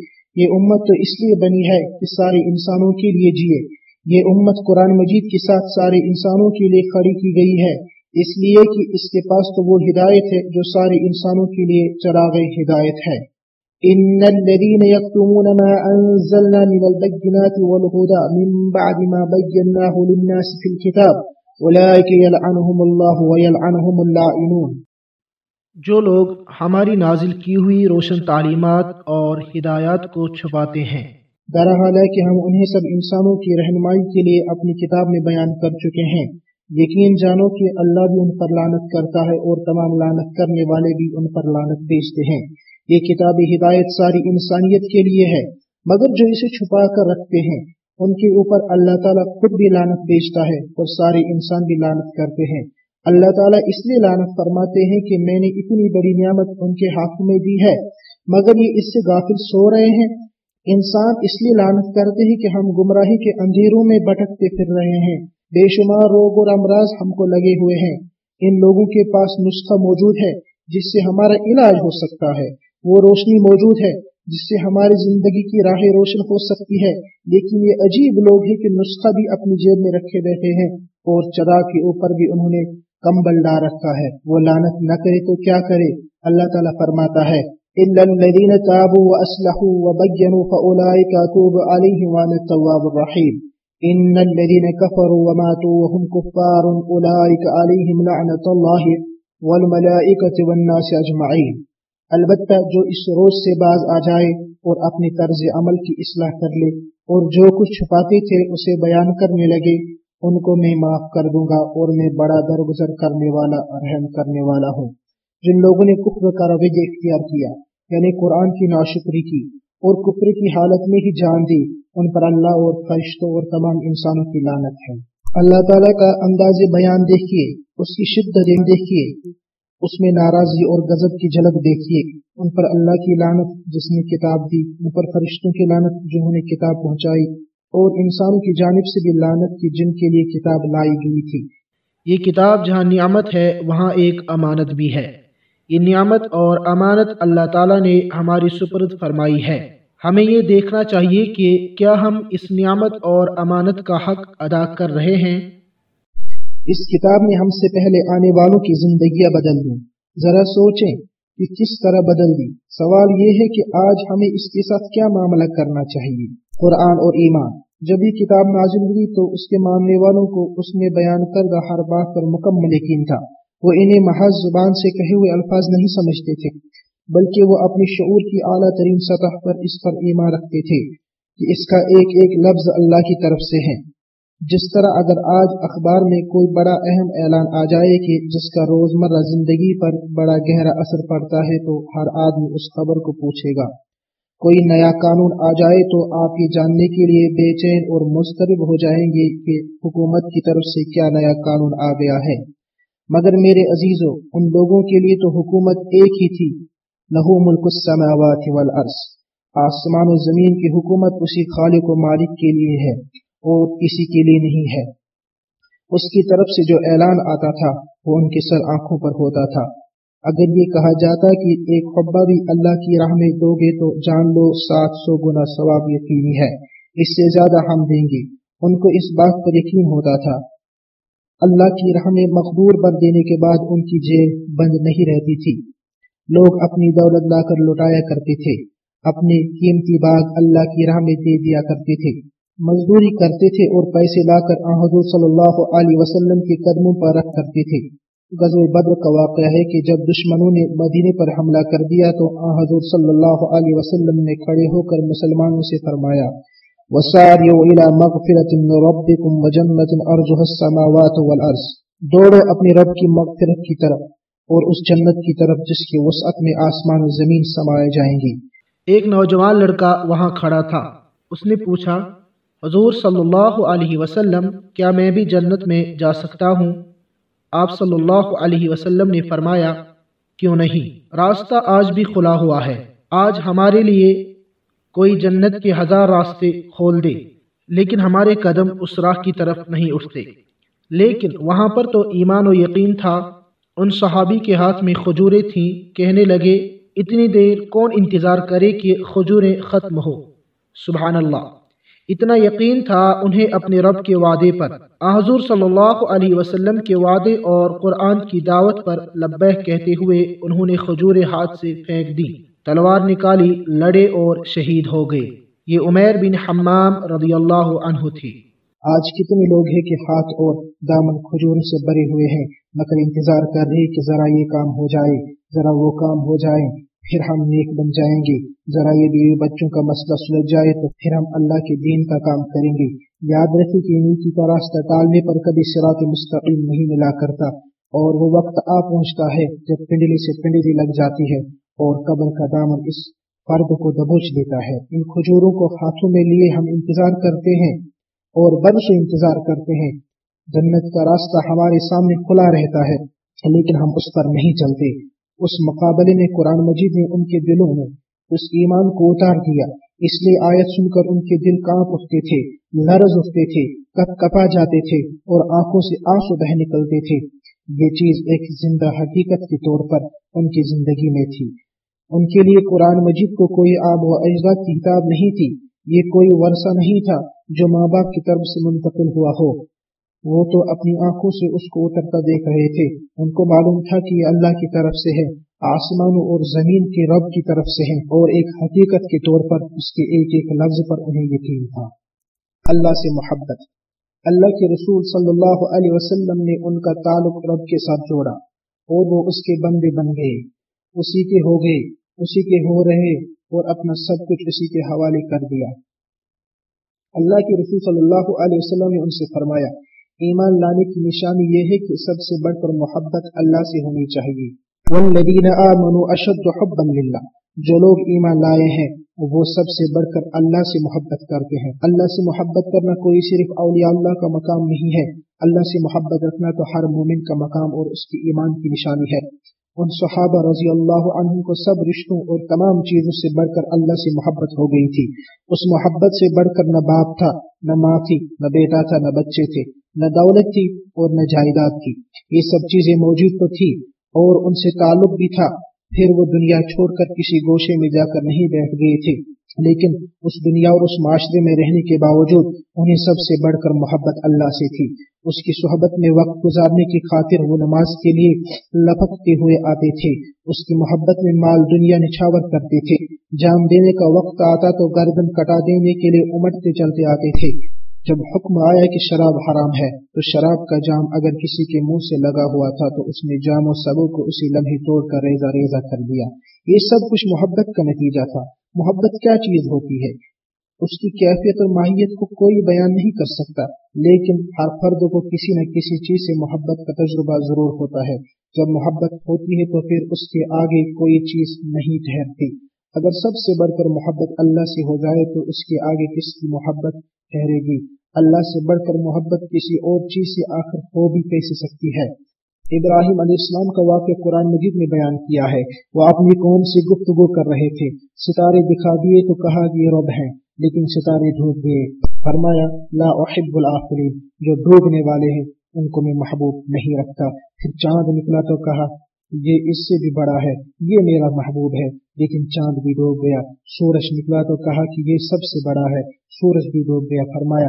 یہ امت تو اس لیے بنی ہے کہ سارے انسانوں کے لیے جیے۔ یہ امت قرآن مجید کے ساتھ سارے انسانوں کے لیے کھڑی کی گئی ہے۔ اس لیے کہ اس کے پاس تو وہ ہدایت ہے جو سارے انسانوں کے لیے چراغ ہدایت ہے۔ ان الذين يكتمون ما انزلنا من البينات والهدى من بعد ما بيناه للناس في الكتاب اولئك يلعنهم الله ويلعنهم اللائنون. جو لوگ ہماری نازل کی ہوئی روشن تعلیمات اور ہدایات کو چھپاتے ہیں۔ بہرحال ہے کہ ہم انہیں سب انسانوں کی رہنمائی کے لیے اپنی کتاب میں بیان کر چکے ہیں۔ یقین جانو کہ اللہ بھی ان پر لانت کرتا ہے اور تمام لانت کرنے والے بھی ان پر لانت بیچتے ہیں۔ یہ کتاب ہدایت ساری انسانیت کے لیے ہے، مگر جو اسے چھپا کر رکھتے ہیں، ان کے اوپر اللہ تعالیٰ خود بھی لانت بیچتا ہے اور سارے انسان بھی لانت کرتے ہیں۔ اللہ تعالیٰ اس لیے لانت فرماتے ہیں کہ میں نے اتنی بڑی نعمت ان کے ہاتھوں میں دی ہے، مگر یہ اس سے غافل سو رہے ہیں۔ انسان اس لیے لانت کرتے ہیں کہ ہم گمراہی کے اندھیروں میں بٹکتے پھر رہے ہیں۔ بے شمار روگ اور امراض ہم کو لگے ہوئے ہیں۔ ان لوگوں کے پاس نسخہ موجود ہے، جس سے ہمارا علاج ہو سکتا ہے۔ وہ روشنی موجود ہے جس سے ہماری زندگی کی راہ روشن ہو سکتی ہے۔ لیکن یہ عجیب لوگ ہیں کہ نسخہ بھی اپنی جیب میں رکھے بیٹھے ہیں اور چرا کے اوپر بھی انہوں نے کمبل ڈال رکھا ہے۔ وہ لانت نہ کرے تو کیا کرے؟ اللہ تعالیٰ فرماتا ہے الذين تابوا وبينوا عليهم التواب الرحيم الذين كفروا وماتوا وهم كفار عليهم الله والناس البتہ جو اس روز سے باز آ جائے اور اپنی طرز عمل کی اصلاح کر لے اور جو کچھ چھپاتے تھے اسے بیان کرنے لگے، ان کو میں معاف کر دوں گا اور میں بڑا درگزر کرنے والا، رحم کرنے والا ہوں۔ جن لوگوں نے کفر کا رویہ اختیار کیا یعنی قرآن کی ناشکری کی اور کفر کی حالت میں ہی جان دی ان پر اللہ اور فرشتوں اور تمام انسانوں کی لانت ہے۔ اللہ تعالیٰ کا انداز بیان دیکھیے، اس کی شدت دیکھیے۔ اس میں ناراضی اور غضب کی جھلک دیکھیے۔ ان پر اللہ کی لانت جس نے کتاب دی، ان پر فرشتوں کی لانت جنہوں نے کتاب پہنچائی۔ اور انسانوں کی جانب سے بھی لانت کی جن کے لیے کتاب لائی گئی تھی۔ یہ کتاب جہاں نعمت ہے، وہاں ایک امانت بھی ہے۔ یہ نعمت اور امانت اللہ تعالیٰ نے ہماری سپرد فرمائی ہے۔ ہمیں یہ دیکھنا چاہیے کہ کیا ہم اس نعمت اور امانت کا حق ادا کر رہے ہیں۔ اس کتاب نے ہم سے پہلے آنے والوں کی زندگیاں بدل دی ذرا سوچیں کہ کس طرح بدل دی۔ سوال یہ ہے کہ آج ہمیں اس کے ساتھ کیا معاملہ کرنا چاہیے؟ قرآن اور ایمان۔ جب یہ کتاب نازل ہوئی تو اس کے ماننے والوں کو اس میں بیان کردہ ہر بات پر مکمل یقین تھا۔ وہ انہیں محض زبان سے کہے ہوئے الفاظ نہیں سمجھتے تھے، بلکہ وہ اپنی شعور کی اعلیٰ ترین سطح پر اس پر ایمان رکھتے تھے کہ اس کا ایک ایک لفظ اللہ کی طرف سے ہے۔ جس طرح اگر آج اخبار میں کوئی بڑا اہم اعلان آ جائے کہ جس کا روزمرہ زندگی پر بڑا گہرا اثر پڑتا ہے تو ہر آدمی اس خبر کو پوچھے گا۔ کوئی نیا قانون آ جائے تو آپ یہ جاننے کے لیے بے چین اور مسترب ہو جائیں گے کہ حکومت کی طرف سے کیا نیا قانون آ گیا ہے۔ مگر میرے عزیزوں ان لوگوں کے لیے تو حکومت ایک ہی تھی۔ لہو ملک السماوات والارض۔ آسمان و زمین کی حکومت اسی خالق و مالک کے لیے ہے۔ اور کسی کے لیے نہیں ہے۔ اس کی طرف سے جو اعلان آتا تھا، وہ ان کے سر آنکھوں پر ہوتا تھا۔ اگر یہ کہا جاتا کہ ایک خبہ بھی اللہ کی راہ میں دو گے تو جان لو، سات سو گنا ثواب یقینی ہے۔ اس سے زیادہ ہم دیں گے۔ ان کو اس بات پر یقین ہوتا تھا۔ اللہ کی راہ میں مقبور بن دینے کے بعد ان کی جیل بند نہیں رہتی تھی۔ لوگ اپنی دولت لا کر لوٹایا کرتے تھے۔ اپنے قیمتی باغ اللہ کی راہ میں دے دیا کرتے تھے۔ مزدوری کرتے تھے اور پیسے لا کر آن حضور صلی اللہ علیہ وسلم کے قدموں پر رکھ کرتے تھے۔ غزو بدر کا واقعہ ہے کہ جب دشمنوں نے مدینے پر حملہ کر دیا تو آن حضور صلی اللہ علیہ وسلم نے کھڑے ہو کر مسلمانوں سے فرمایا وَسَارِيُوا إِلَى مَغْفِرَةٍ مِّن رَبِّكُمْ وَجَنَّةٍ أَرْضُهَا السَّمَاوَاتُ وَالْأَرْضِ۔ دوڑو اپنی رب کی مغفرت کی طرف اور اس جنت کی طرف جس کی وسعت میں آسمان و زمین سمائے جائیں گی ایک نوجوان لڑکا وہاں کھڑا تھا۔ اس نے پوچھا حضور صلی اللہ علیہ وسلم، کیا میں بھی جنت میں جا سکتا ہوں؟ آپ صلی اللہ علیہ وسلم نے فرمایا، کیوں نہیں؟ راستہ آج بھی کھلا ہوا ہے۔ آج ہمارے لیے کوئی جنت کے ہزار راستے کھول دے، لیکن ہمارے قدم اس راہ کی طرف نہیں اٹھتے۔ لیکن وہاں پر تو ایمان و یقین تھا۔ ان صحابی کے ہاتھ میں خجوریں تھیں۔ کہنے لگے، اتنی دیر کون انتظار کرے کہ خجوریں ختم ہو۔ سبحان اللہ۔ اتنا یقین تھا انہیں اپنے رب کے وعدے پر۔ حضور صلی اللہ علیہ وسلم کے وعدے اور قرآن کی دعوت پر لبہ کہتے ہوئے انہوں نے خجور ہاتھ سے پھینک دی تلوار نکالی، لڑے اور شہید ہو گئے۔ یہ عمیر بن حمام رضی اللہ عنہ تھی آج کتنے لوگ ہیں کہ ہاتھ اور دامن کھجور سے بھرے ہوئے ہیں، مگر انتظار کر رہے کہ ذرا یہ کام ہو جائے، ذرا وہ کام ہو جائے۔ پھر ہم نیک بن جائیں گے۔ ذرا یہ بیوی بچوں کا مسئلہ سلجھ جائے تو پھر ہم اللہ کے دین کا کام کریں گے۔ یاد رکھیں کہ نیکی کا راستہ ٹالنے پر کبھی سرات مستقیم نہیں ملا کرتا۔ اور وہ وقت آ پہنچتا ہے جب پنڈلی سے پنڈلی لگ جاتی ہے اور قبر کا دامن اس فرد کو دبوچ دیتا ہے۔ ان کھجوروں کو ہاتھوں میں لیے ہم انتظار کرتے ہیں اور بن سے انتظار کرتے ہیں۔ جنت کا راستہ ہمارے سامنے کھلا رہتا ہے، لیکن ہم اس پر نہیں چلتے۔ اس مقابلے میں قرآن مجید نے ان کے دلوں میں اس ایمان کو اتار دیا۔ اس لیے آیت سن کر ان کے دل کانپ اٹھتے تھے لرز اٹھتے تھے، کپ کپا جاتے تھے اور آنکھوں سے آنسو بہ نکلتے تھے۔ یہ چیز ایک زندہ حقیقت کے طور پر ان کی زندگی میں تھی۔ ان کے لیے قرآن مجید کو کوئی آب و اجزا کی کتاب نہیں تھی۔ یہ کوئی ورثہ نہیں تھا جو ماں باپ کی طرف سے منتقل ہوا ہو۔ وہ تو اپنی آنکھوں سے اس کو اترتا دیکھ رہے تھے۔ ان کو معلوم تھا کہ یہ اللہ کی طرف سے ہے، آسمانوں اور زمین کے رب کی طرف سے ہے اور ایک حقیقت کے طور پر اس کے ایک ایک لفظ پر انہیں یقین تھا۔ اللہ سے محبت۔ اللہ کے رسول صلی اللہ علیہ وسلم نے ان کا تعلق رب کے ساتھ جوڑا۔ اور وہ اس کے بندے بن گئے۔ اسی کے ہو گئے، اسی کے ہو رہے اور اپنا سب کچھ اسی کے حوالے کر دیا۔ اللہ کے رسول صلی اللہ علیہ وسلم نے ان سے فرمایا ایمان لانے کی نشانی یہ ہے کہ سب سے بڑھ کر محبت اللہ سے ہونی چاہیے۔ والذین آمنوا اشد حبا للہ۔ جو لوگ ایمان لائے ہیں، وہ سب سے بڑھ کر اللہ سے محبت کرتے ہیں۔ اللہ سے محبت کرنا کوئی صرف اولیاء اللہ کا مقام نہیں ہے۔ اللہ سے محبت رکھنا تو ہر مومن کا مقام اور اس کی ایمان کی نشانی ہے۔ ان صحابہ رضی اللہ عنہ کو سب رشتوں اور تمام چیزوں سے بڑھ کر اللہ سے محبت ہو گئی تھی۔ اس محبت سے بڑھ کر نہ باپ تھا، نہ ماں تھی، نہ بیٹا تھا، نہ بچے تھے، نہ دولت تھی اور نہ جائیداد تھی۔ یہ سب چیزیں موجود تو تھی اور ان سے تعلق بھی تھا۔ پھر وہ دنیا چھوڑ کر کسی گوشے میں جا کر نہیں بیٹھ گئے تھے۔ لیکن اس دنیا اور اس معاشرے میں رہنے کے باوجود انہیں سب سے بڑھ کر محبت اللہ سے تھی۔ اس کی صحبت میں وقت گزارنے کی خاطر وہ نماز کے لیے لپکتے ہوئے آتے تھے۔ اس کی محبت میں مال دنیا نچھاور کرتے تھے۔ جان دینے کا وقت آتا تو گردن کٹا دینے کے لیے امٹتے چلتے آتے تھے۔ جب حکم آیا کہ شراب حرام ہے تو شراب کا جام اگر کسی کے منہ سے لگا ہوا تھا تو اس نے جام و سبو کو اسی لمحے توڑ کر ریزہ ریزہ کر دیا۔ یہ سب کچھ محبت کا نتیجہ تھا۔ محبت کیا چیز ہوتی ہے؟ اس کی کیفیت اور ماہیت کو کوئی بیان نہیں کر سکتا، لیکن ہر فرد کو کسی نہ کسی چیز سے محبت کا تجربہ ضرور ہوتا ہے۔ جب محبت ہوتی ہے تو پھر اس کے آگے کوئی چیز نہیں ٹھہرتی۔ اگر سب سے بڑھ کر محبت اللہ سے ہو جائے تو اس کے آگے کس کی محبت ٹھہرے گی؟ اللہ سے بڑھ کر محبت کسی اور چیز سے آخر ہو بھی کیسے سکتی ہے؟ ابراہیم علیہ السلام کا واقع قرآن مجید میں بیان کیا ہے۔ وہ اپنی قوم سے گفتگو کر رہے تھے؟ ستارے دکھا دیے تو کہا یہ رب ہیں، لیکن ستارے ڈھوب گئے۔ فرمایا، لا احب الآخرین، جو ڈوبنے والے ہیں، ان کو میں محبوب نہیں رکھتا۔ پھر چاند نکلا تو کہا، یہ اس سے بھی بڑا ہے، یہ میرا محبوب ہے۔ لیکن چاند بھی ڈوب گیا۔ سورج نکلا تو کہا کہ یہ سب سے بڑا ہے۔ سورج بھی ڈوب گیا۔ فرمایا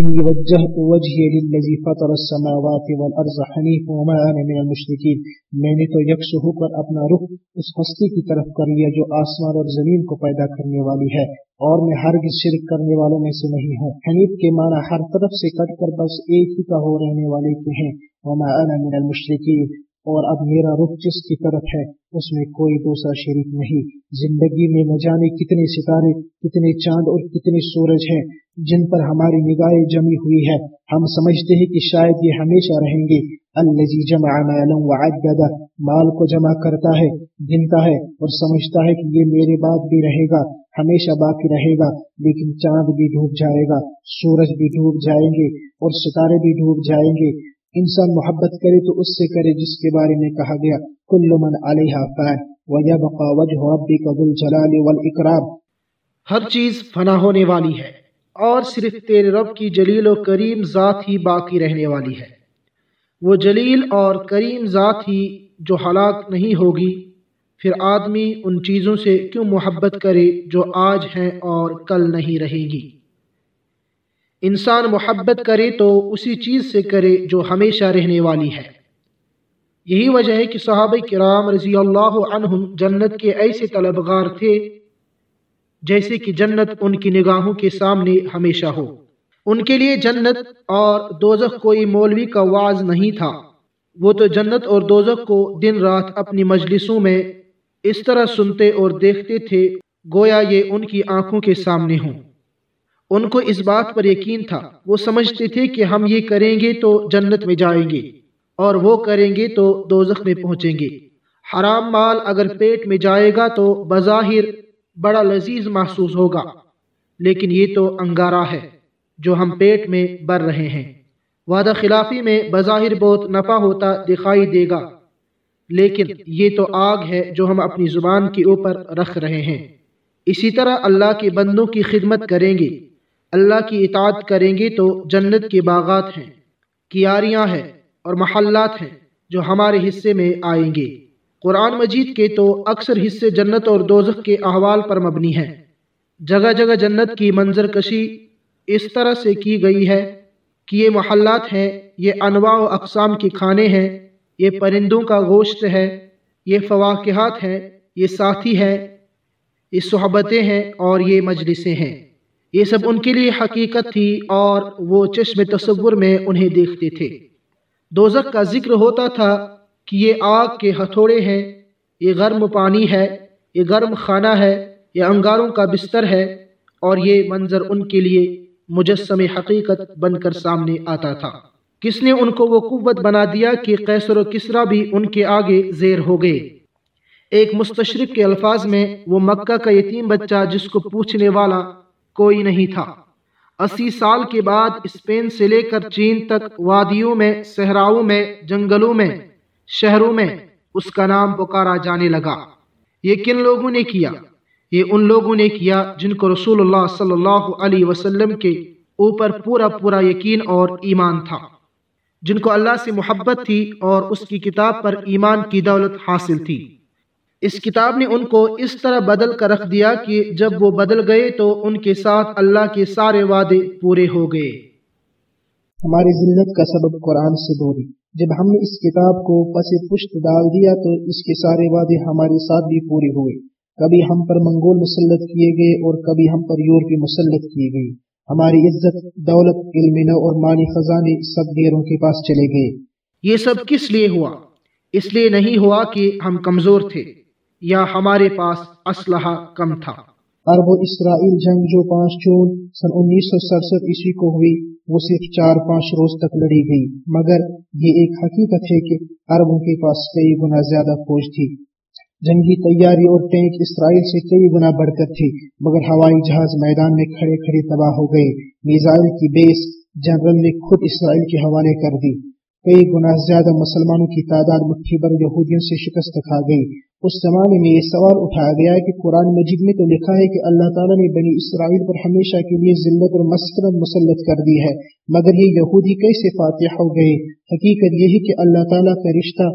انی وجہت وجہی للذی فطر السماوات والارض حنیف وما انا من المشرکین میں نے تو یکس ہو کر اپنا رخ اس ہستی کی طرف کر لیا جو آسمان اور زمین کو پیدا کرنے والی ہے، اور میں ہرگز شرک کرنے والوں میں سے نہیں ہوں۔ حنیف کے معنی ہر طرف سے کٹ کر بس ایک ہی کا ہو رہنے والے کے ہیں۔ وما انا من المشرکین اور اب میرا رخ جس کی طرف ہے؟ اس میں کوئی دوسرا شریک نہیں۔ زندگی میں نہ جانے کتنے ستارے، کتنے چاند اور کتنے سورج ہیں، جن پر ہماری نگاہیں جمی ہوئی ہے ہم سمجھتے ہیں کہ شاید یہ ہمیشہ رہیں گے۔ الزی جمع وعدد، مال کو جمع کرتا ہے، گنتا ہے اور سمجھتا ہے کہ یہ میرے بعد بھی رہے گا، ہمیشہ باقی رہے گا۔ لیکن چاند بھی ڈوب جائے گا، سورج بھی ڈوب جائیں گے اور ستارے بھی ڈوب جائیں گے۔ انسان محبت کرے تو اس سے کرے جس کے بارے میں کہا گیا، کل من علیہ فان ویبقى وجه ربك ذو الجلال والاکرام۔ ہر چیز فنا ہونے والی ہے، اور صرف تیرے رب کی جلیل و کریم ذات ہی باقی رہنے والی ہے۔ وہ جلیل اور کریم ذات ہی جو ہلاک نہیں ہوگی۔ پھر آدمی ان چیزوں سے کیوں محبت کرے جو آج ہیں اور کل نہیں رہے گی؟ انسان محبت کرے تو اسی چیز سے کرے جو ہمیشہ رہنے والی ہے۔ یہی وجہ ہے کہ صحابہ کرام رضی اللہ عنہم جنت کے ایسے طلبگار تھے جیسے کہ جنت ان کی نگاہوں کے سامنے ہمیشہ ہو۔ ان کے لیے جنت اور دوزخ کوئی مولوی کا واز نہیں تھا۔ وہ تو جنت اور دوزخ کو دن رات اپنی مجلسوں میں اس طرح سنتے اور دیکھتے تھے، گویا یہ ان کی آنکھوں کے سامنے ہوں۔ ان کو اس بات پر یقین تھا۔ وہ سمجھتے تھے کہ ہم یہ کریں گے تو جنت میں جائیں گے اور وہ کریں گے تو دوزخ میں پہنچیں گے۔ حرام مال اگر پیٹ میں جائے گا تو بظاہر بڑا لذیذ محسوس ہوگا۔ لیکن یہ تو انگارہ ہے جو ہم پیٹ میں بر رہے ہیں۔ وعدہ خلافی میں بظاہر بہت نفع ہوتا دکھائی دے گا۔ لیکن یہ تو آگ ہے جو ہم اپنی زبان کے اوپر رکھ رہے ہیں۔ اسی طرح اللہ کے بندوں کی خدمت کریں گے۔ اللہ کی اطاعت کریں گے تو جنت کے باغات ہیں، کیاریاں ہیں اور محلات ہیں جو ہمارے حصے میں آئیں گے۔ قرآن مجید کے تو اکثر حصے جنت اور دوزخ کے احوال پر مبنی ہیں۔ جگہ جگہ جنت کی منظر کشی اس طرح سے کی گئی ہے کہ یہ محلات ہیں، یہ انواع و اقسام کے کھانے ہیں، یہ پرندوں کا گوشت ہے، یہ فواقحات ہیں، یہ ساتھی ہے یہ صحبتیں ہیں اور یہ مجلسیں ہیں۔ یہ سب ان کے لیے حقیقت تھی اور وہ چشم تصور میں انہیں دیکھتے تھے۔ دوزک کا ذکر ہوتا تھا کہ یہ آگ کے ہتھوڑے ہیں، یہ گرم پانی ہے، یہ گرم خانہ ہے، یہ انگاروں کا بستر ہے اور یہ منظر ان کے لیے مجسم حقیقت بن کر سامنے آتا تھا۔ کس نے ان کو وہ قوت بنا دیا کہ قیصر و کسرا بھی ان کے آگے زیر ہو گئے؟ ایک مستشرق کے الفاظ میں وہ مکہ کا یتیم بچہ جس کو پوچھنے والا کوئی نہیں تھا۔ اسی سال کے بعد اسپین سے لے کر چین تک وادیوں میں، صحراؤں میں، جنگلوں میں، شہروں میں اس کا نام پکارا جانے لگا۔ یہ کن لوگوں نے کیا؟ یہ ان لوگوں نے کیا جن کو رسول اللہ صلی اللہ علیہ وسلم کے اوپر پورا پورا یقین اور ایمان تھا۔ جن کو اللہ سے محبت تھی اور اس کی کتاب پر ایمان کی دولت حاصل تھی۔ اس کتاب نے ان کو اس طرح بدل کر رکھ دیا کہ جب وہ بدل گئے تو ان کے ساتھ اللہ کے سارے وعدے پورے ہو گئے۔ ہماری ذلت کا سبب قرآن سے دوری جب ہم نے اس کتاب کو پس پشت ڈال دیا تو اس کے سارے وعدے ہمارے ساتھ بھی پورے ہوئے۔ کبھی ہم پر منگول مسلط کیے گئے اور کبھی ہم پر یورپی مسلط کیے گئے۔ ہماری عزت دولت علم اور مالی خزانے سب دیروں کے پاس چلے گئے۔ یہ سب کس لیے ہوا؟ اس لیے نہیں ہوا کہ ہم کمزور تھے۔ یا ہمارے پاس اسلحہ کم تھا۔ عرب و اسرائیل جنگ جو پانچ جون سن انیس سو سڑسٹھ عیسوی کو ہوئی، وہ صرف چار پانچ روز تک لڑی گئی۔ مگر یہ ایک حقیقت ہے کہ عربوں کے پاس کئی گنا زیادہ فوج تھی۔ جنگی تیاری اور ٹینک اسرائیل سے کئی گنا بڑھ کر تھی، مگر ہوائی جہاز میدان میں کھڑے کھڑے تباہ ہو گئے۔ میزائل کی بیس جنرل نے خود اسرائیل کے حوالے کر دی۔ کئی گنا زیادہ مسلمانوں کی تعداد مٹھی بھر یہودیوں سے شکست کھا گئی۔ اس زمانے میں یہ سوال اٹھایا گیا کہ قرآن مجید میں تو لکھا ہے کہ اللہ تعالیٰ نے بنی اسرائیل پر ہمیشہ کے لیے ذلت اور مسکرت مسلط کر دی ہے، مگر یہ یہودی کیسے فاتح ہو گئے؟ حقیقت یہی کہ اللہ تعالیٰ کا رشتہ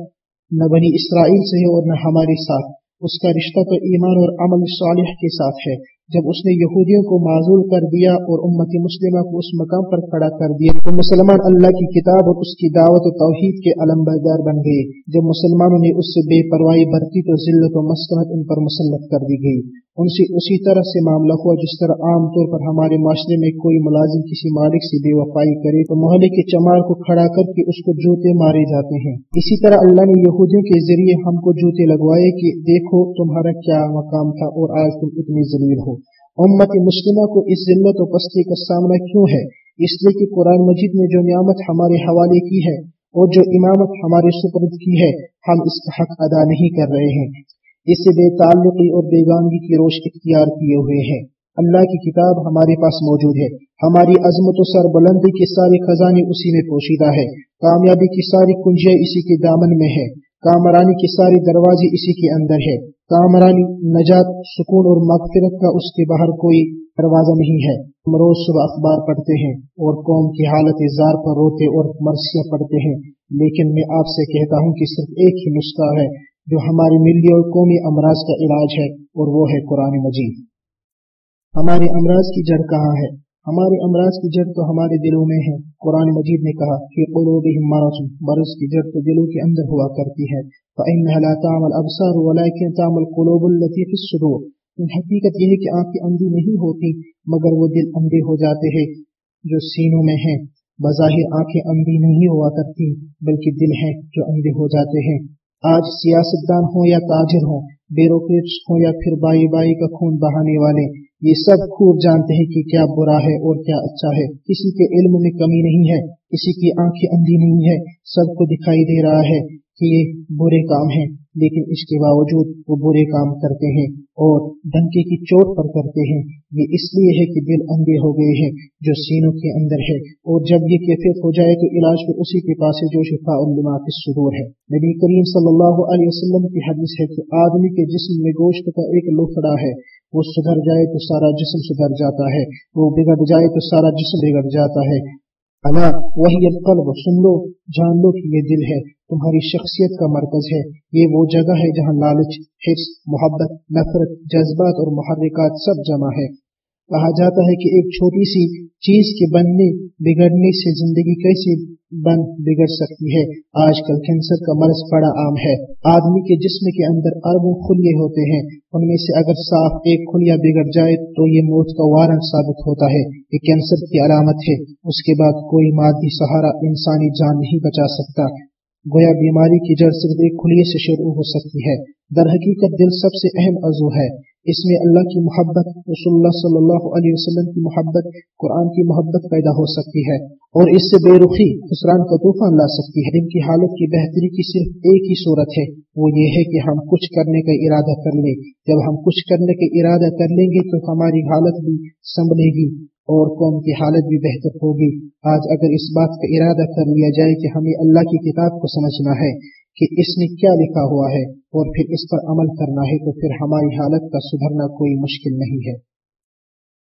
نہ بنی اسرائیل سے ہے اور نہ ہمارے ساتھ۔ اس کا رشتہ تو ایمان اور عمل صالح کے ساتھ ہے۔ جب اس نے یہودیوں کو معذول کر دیا اور امت مسلمہ کو اس مقام پر کھڑا کر دیا تو مسلمان اللہ کی کتاب اور اس کی دعوت و توحید کے علم بردار بن گئے۔ جب مسلمانوں نے اس سے بے پرواہی برتی تو ذلت و مسکنت ان پر مسلط کر دی گئی۔ ان سے اسی طرح سے معاملہ ہوا جس طرح عام طور پر ہمارے معاشرے میں کوئی ملازم کسی مالک سے بے وفائی کرے تو محلے کے چمار کو کھڑا کر کے اس کو جوتے مارے جاتے ہیں۔ اسی طرح اللہ نے یہودیوں کے ذریعے ہم کو جوتے لگوائے کہ دیکھو تمہارا کیا مقام تھا اور آج تم اتنی ذلیل ہو۔ امت مسلمہ کو اس ذلت و پستی کا سامنا کیوں ہے؟ اس لیے کہ قرآن مجید نے جو نعمت ہمارے حوالے کی ہے اور جو امامت ہمارے سپرد کی ہے، ہم اس کا حق ادا نہیں کر رہے ہیں۔ اس سے بے تعلقی اور بیگانگی کی روش اختیار کیے ہوئے ہیں۔ اللہ کی کتاب ہمارے پاس موجود ہے۔ ہماری عظمت و سر بلندی کے سارے خزانے اسی میں پوشیدہ ہے کامیابی کی ساری کنجیاں اسی کے دامن میں ہے کامرانی کے سارے دروازے اسی کے اندر ہے کامرانی نجات، سکون اور مغفرت کا اس کے باہر کوئی دروازہ نہیں ہے۔ ہم روز صبح اخبار پڑھتے ہیں اور قوم کی حالت اظہار پر روتے اور مرثیاں پڑھتے ہیں۔ لیکن میں آپ سے کہتا ہوں کہ صرف ایک ہی نسخہ ہے۔ جو ہماری ملی اور قومی امراض کا علاج ہے اور وہ ہے قرآن مجید۔ ہمارے امراض کی جڑ کہاں ہے؟ ہمارے امراض کی جڑ تو ہمارے دلوں میں ہے۔ قرآن مجید نے کہا کہ قلوبہم مرض مرض کی جڑ تو دلوں کے اندر ہوا کرتی ہے۔ فإنها لا تعمل ابصار ولكن تعمل قلوب التي في الصدور۔ ان حقیقت یہ ہے کہ آنکھیں اندھی نہیں ہوتی، مگر وہ دل اندھے ہو جاتے ہیں جو سینوں میں ہیں۔ بظاہر آنکھیں اندھی نہیں ہوا کرتی، بلکہ دل ہیں جو اندھے ہو جاتے ہیں۔ آج سیاستدان ہوں یا تاجر ہوں بیوروکریٹس ہوں یا پھر بائی بائی کا خون بہانے والے، یہ سب خوب جانتے ہیں کہ کیا برا ہے اور کیا اچھا ہے۔ کسی کے علم میں کمی نہیں ہے، کسی کی آنکھیں اندھی نہیں ہے سب کو دکھائی دے رہا ہے کہ یہ برے کام ہیں۔ لیکن اس کے باوجود وہ برے کام کرتے ہیں اور ڈنکے کی چوٹ پر کرتے ہیں۔ یہ اس لیے ہے کہ دل اندھے ہو گئے ہیں جو سینوں کے اندر ہے۔ اور جب یہ کیفیت ہو جائے تو علاج پھر اسی کے پاس ہے جو شفا کی صدور ہے۔ نبی کریم صلی اللہ علیہ وسلم کی حدیث ہے کہ آدمی کے جسم میں گوشت کا ایک لفڑا ہے۔ وہ سدھر جائے تو سارا جسم سدھر جاتا ہے۔ وہ بگڑ جائے تو سارا جسم بگڑ جاتا ہے۔ اللہ وہی قلب سن لو، جان لو کہ یہ دل ہے، تمہاری شخصیت کا مرکز ہے۔ یہ وہ جگہ ہے جہاں لالچ حص محبت، نفرت، جذبات اور محرکات سب جمع ہے کہا جاتا ہے کہ ایک چھوٹی سی چیز کے بننے، بگڑنے سے زندگی کیسے بن بگڑ سکتی ہے؟ آج کل کینسر کا مرض بڑا عام ہے۔ آدمی کے جسم کے اندر اربوں خلیے ہوتے ہیں۔ ان میں سے اگر صاف ایک خلیہ بگڑ جائے تو یہ موت کا وارن ثابت ہوتا ہے۔ یہ کینسر کی علامت ہے۔ اس کے بعد کوئی مادی سہارا انسانی جان نہیں بچا سکتا۔ گویا بیماری کی جڑ صرف ایک کھلیے سے شروع ہو سکتی ہے۔ در حقیقت دل سب سے اہم عضو ہے۔ اس میں اللہ کی محبت رسول اللہ صلی اللہ علیہ وسلم کی محبت، قرآن کی محبت پیدا ہو سکتی ہے۔ اور اس سے بے رخی خسران کا طوفان لا سکتی ہے۔ ان کی حالت کی بہتری کی صرف ایک ہی صورت ہے۔ وہ یہ ہے کہ ہم کچھ کرنے کا ارادہ کر لیں۔ جب ہم کچھ کرنے کا ارادہ کر لیں گے تو ہماری حالت بھی سنبھلے گی۔ اور قوم کی حالت بھی بہتر ہوگی۔ آج اگر اس بات کا ارادہ کر لیا جائے کہ ہمیں اللہ کی کتاب کو سمجھنا ہے کہ اس نے کیا لکھا ہوا ہے اور پھر اس پر عمل کرنا ہے تو پھر ہماری حالت کا سدھرنا کوئی مشکل نہیں ہے۔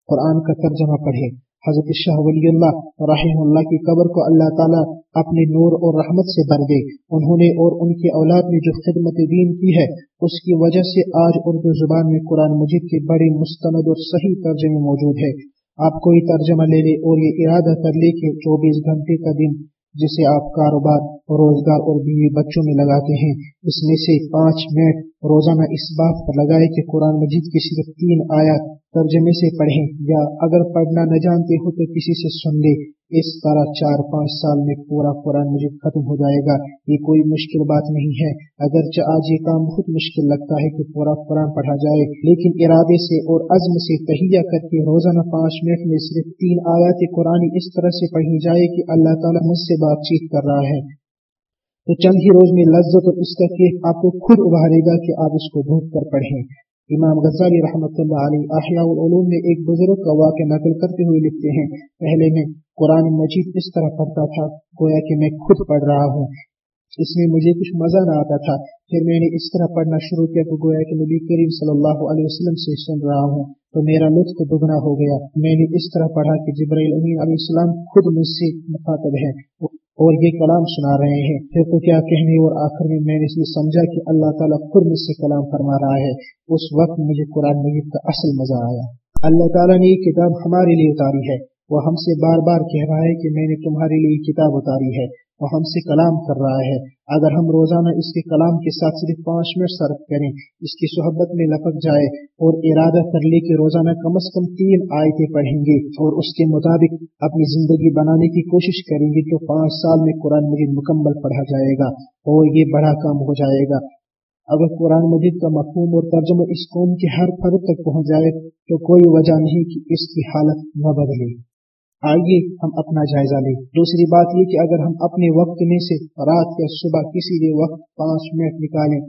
قرآن کا ترجمہ پڑھے حضرت شاہ ولی اللہ رحم اللہ کی قبر کو اللہ تعالیٰ اپنے نور اور رحمت سے بھر دے۔ انہوں نے اور ان کی اولاد نے جو خدمت دین کی ہے، اس کی وجہ سے آج اردو زبان میں قرآن مجید کے بڑے مستند اور صحیح ترجمے موجود ہے آپ کوئی ترجمہ لے لے اور یہ ارادہ کر لے کہ چوبیس گھنٹے کا دن جسے آپ کاروبار، روزگار اور بیوی بچوں میں لگاتے ہیں، اس میں سے پانچ منٹ روزانہ اس بات پر لگائے کہ قرآن مجید کی صرف تین آیات ترجمے سے پڑھیں یا اگر پڑھنا نہ جانتے ہو تو کسی سے سن لے۔ اس طرح چار پانچ سال میں پورا قرآن مجید ختم ہو جائے گا، یہ کوئی مشکل بات نہیں ہے۔ اگرچہ آج یہ کام بہت مشکل لگتا ہے کہ پورا قرآن پڑھا جائے، لیکن ارادے سے اور عزم سے تہیا کر کے روزانہ پانچ منٹ میں صرف تین آیات قرآن اس طرح سے پڑھی جائے کہ اللہ تعالیٰ مجھ سے بات چیت کر رہا ہے۔ تو چند ہی روز میں لذت اور اس کا کیف آپ کو خود ابھارے گا کہ آپ اس کو ڈھونڈ کر پڑھیں۔ امام غزالی رحمۃ اللہ علیہ احیاء العلوم میں ایک بزرگ کا واقع نقل کرتے ہوئے لکھتے ہیں۔ پہلے میں قرآن مجید اس طرح پڑھتا تھا، گویا کہ میں خود پڑھ رہا ہوں۔ اس میں مجھے کچھ مزہ نہ آتا تھا۔ پھر میں نے اس طرح پڑھنا شروع کیا تو گویا کہ نبی کریم صلی اللہ علیہ وسلم سے سن رہا ہوں۔ تو میرا لطف دگنا ہو گیا۔ میں نے اس طرح پڑھا کہ جبرائیل امین علیہ السلام خود مجھ سے مخاطب ہے اور یہ کلام سنا رہے ہیں۔ پھر تو کیا کہنے اور آخر میں میں نے یہ سمجھا کہ اللہ تعالیٰ خود مجھ سے کلام فرما رہا ہے۔ اس وقت مجھے قرآن مجید کا اصل مزہ آیا۔ اللہ تعالیٰ نے یہ کتاب ہمارے لیے اتاری ہے۔ وہ ہم سے بار بار کہہ رہا ہے کہ میں نے تمہارے لیے کتاب اتاری ہے وہ ہم سے کلام کر رہا ہے۔ اگر ہم روزانہ اس کے کلام کے ساتھ صرف پانچ منٹ صرف کریں، اس کی صحبت میں لپک جائے اور ارادہ کر لے کہ روزانہ کم از کم تین آیتیں پڑھیں گے اور اس کے مطابق اپنی زندگی بنانے کی کوشش کریں گے تو پانچ سال میں قرآن مجید مکمل پڑھا جائے گا اور یہ بڑا کام ہو جائے گا۔ اگر قرآن مجید کا مفہوم اور ترجمہ اس قوم کے ہر فرد تک پہنچ جائے تو کوئی وجہ نہیں کہ اس کی حالت نہ بدلے۔ آئیے ہم اپنا جائزہ لیں۔ دوسری بات یہ کہ اگر ہم اپنے وقت میں سے رات یا صبح کسی بھی وقت پانچ منٹ نکالیں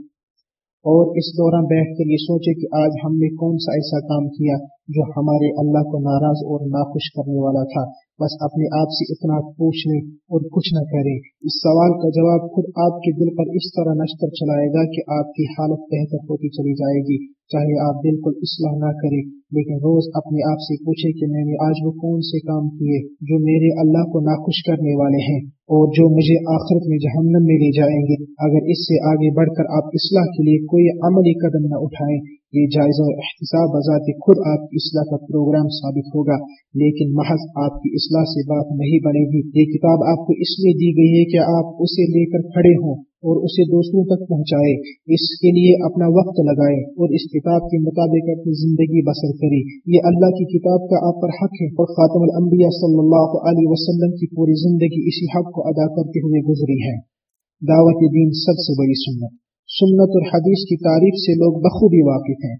اور اس دوران بیٹھ کر یہ سوچے کہ آج ہم نے کون سا ایسا کام کیا جو ہمارے اللہ کو ناراض اور ناخوش کرنے والا تھا۔ بس اپنے آپ سے اتنا پوچھ لیں اور کچھ نہ کریں اس سوال کا جواب خود آپ کے دل پر اس طرح نشتر چلائے گا کہ آپ کی حالت بہتر ہوتی چلی جائے گی۔ چاہے آپ بالکل اصلاح نہ کریں، لیکن روز اپنے آپ سے پوچھے کہ میں نے آج وہ کون سے کام کیے جو میرے اللہ کو ناخوش کرنے والے ہیں اور جو مجھے آخرت میں جہنم میں لے جائیں گے۔ اگر اس سے آگے بڑھ کر آپ اصلاح کے لیے کوئی عملی قدم نہ اٹھائیں یہ جائزہ اور احتساب، بذات خود آپ کی اصلاح کا پروگرام ثابت ہوگا، لیکن محض آپ کی اصلاح سے بات نہیں بنے گی۔ یہ کتاب آپ کو اس لیے دی گئی ہے کہ آپ اسے لے کر کھڑے ہوں اور اسے دوسروں تک پہنچائے اس کے لیے اپنا وقت لگائے اور اس کتاب کے مطابق اپنی زندگی بسر کرے یہ اللہ کی کتاب کا آپ پر حق ہے اور خاتم الانبیاء صلی اللہ علیہ وسلم کی پوری زندگی اسی حق کو ادا کرتے ہوئے گزری ہے۔ دعوت دین سب سے بڑی سنت۔ سنت اور حدیث کی تعریف سے لوگ بخوبی واقف ہیں۔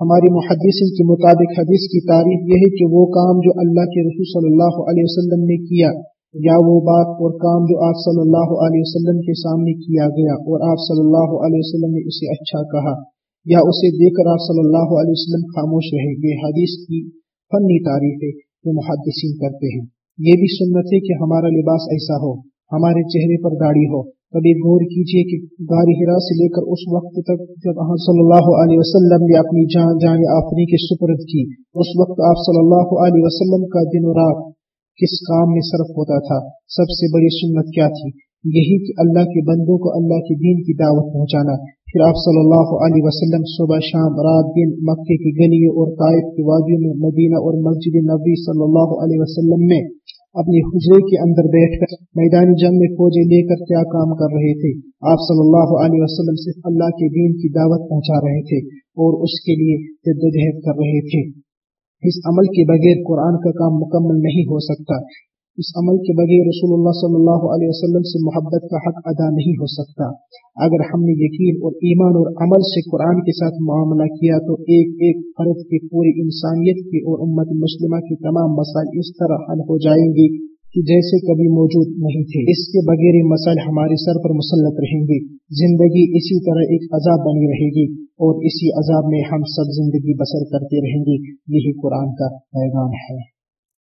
ہماری محدثین کے مطابق حدیث کی تعریف یہ ہے کہ وہ کام جو اللہ کے رسول صلی اللہ علیہ وسلم نے کیا، یا وہ بات اور کام جو آپ صلی اللہ علیہ وسلم کے سامنے کیا گیا اور آپ صلی اللہ علیہ وسلم نے اسے اچھا کہا، یا اسے دیکھ کر آپ صلی اللہ علیہ وسلم خاموش رہے۔ یہ حدیث کی فنی تعریف ہے جو محدثین کرتے ہیں۔ یہ بھی سنت ہے کہ ہمارا لباس ایسا ہو، ہمارے چہرے پر داڑھی ہو کبھی غور کیجیے کہ غار ہرا سے لے کر اس وقت تک جب آپ صلی اللہ علیہ وسلم نے اپنی جان جان آفری کی سپرد کی، اس وقت آپ صلی اللہ علیہ وسلم کا دن و رات کس کام میں صرف ہوتا تھا؟ سب سے بڑی سنت کیا تھی؟ یہی کہ اللہ کے بندوں کو اللہ کے دین کی دعوت پہنچانا۔ پھر آپ صلی اللہ علیہ وسلم صبح، شام، رات، دن، مکے کی گلیوں اور طائف کی وادیوں میں مدینہ اور مسجد نبی صلی اللہ علیہ وسلم میں اپنے حجرے کے اندر بیٹھ کر میدانی جنگ میں فوجیں لے کر کیا کام کر رہے تھے؟ آپ صلی اللہ علیہ وسلم صرف اللہ کے دین کی دعوت پہنچا رہے تھے اور اس کے لیے جدوجہد کر رہے تھے۔ اس عمل کے بغیر قرآن کا کام مکمل نہیں ہو سکتا۔ اس عمل کے بغیر رسول اللہ صلی اللہ علیہ وسلم سے محبت کا حق ادا نہیں ہو سکتا۔ اگر ہم نے یقین اور ایمان اور عمل سے قرآن کے ساتھ معاملہ کیا تو ایک ایک فرد کی پوری انسانیت کی اور امت مسلمہ کی تمام مسائل اس طرح حل ہو جائیں گے کہ جیسے کبھی موجود نہیں تھے۔ اس کے بغیر مسائل ہمارے سر پر مسلط رہیں گے۔ زندگی اسی طرح ایک عذاب بنی رہے گی اور اسی عذاب میں ہم سب زندگی بسر کرتے رہیں گے۔ یہی قرآن کا پیغام ہے۔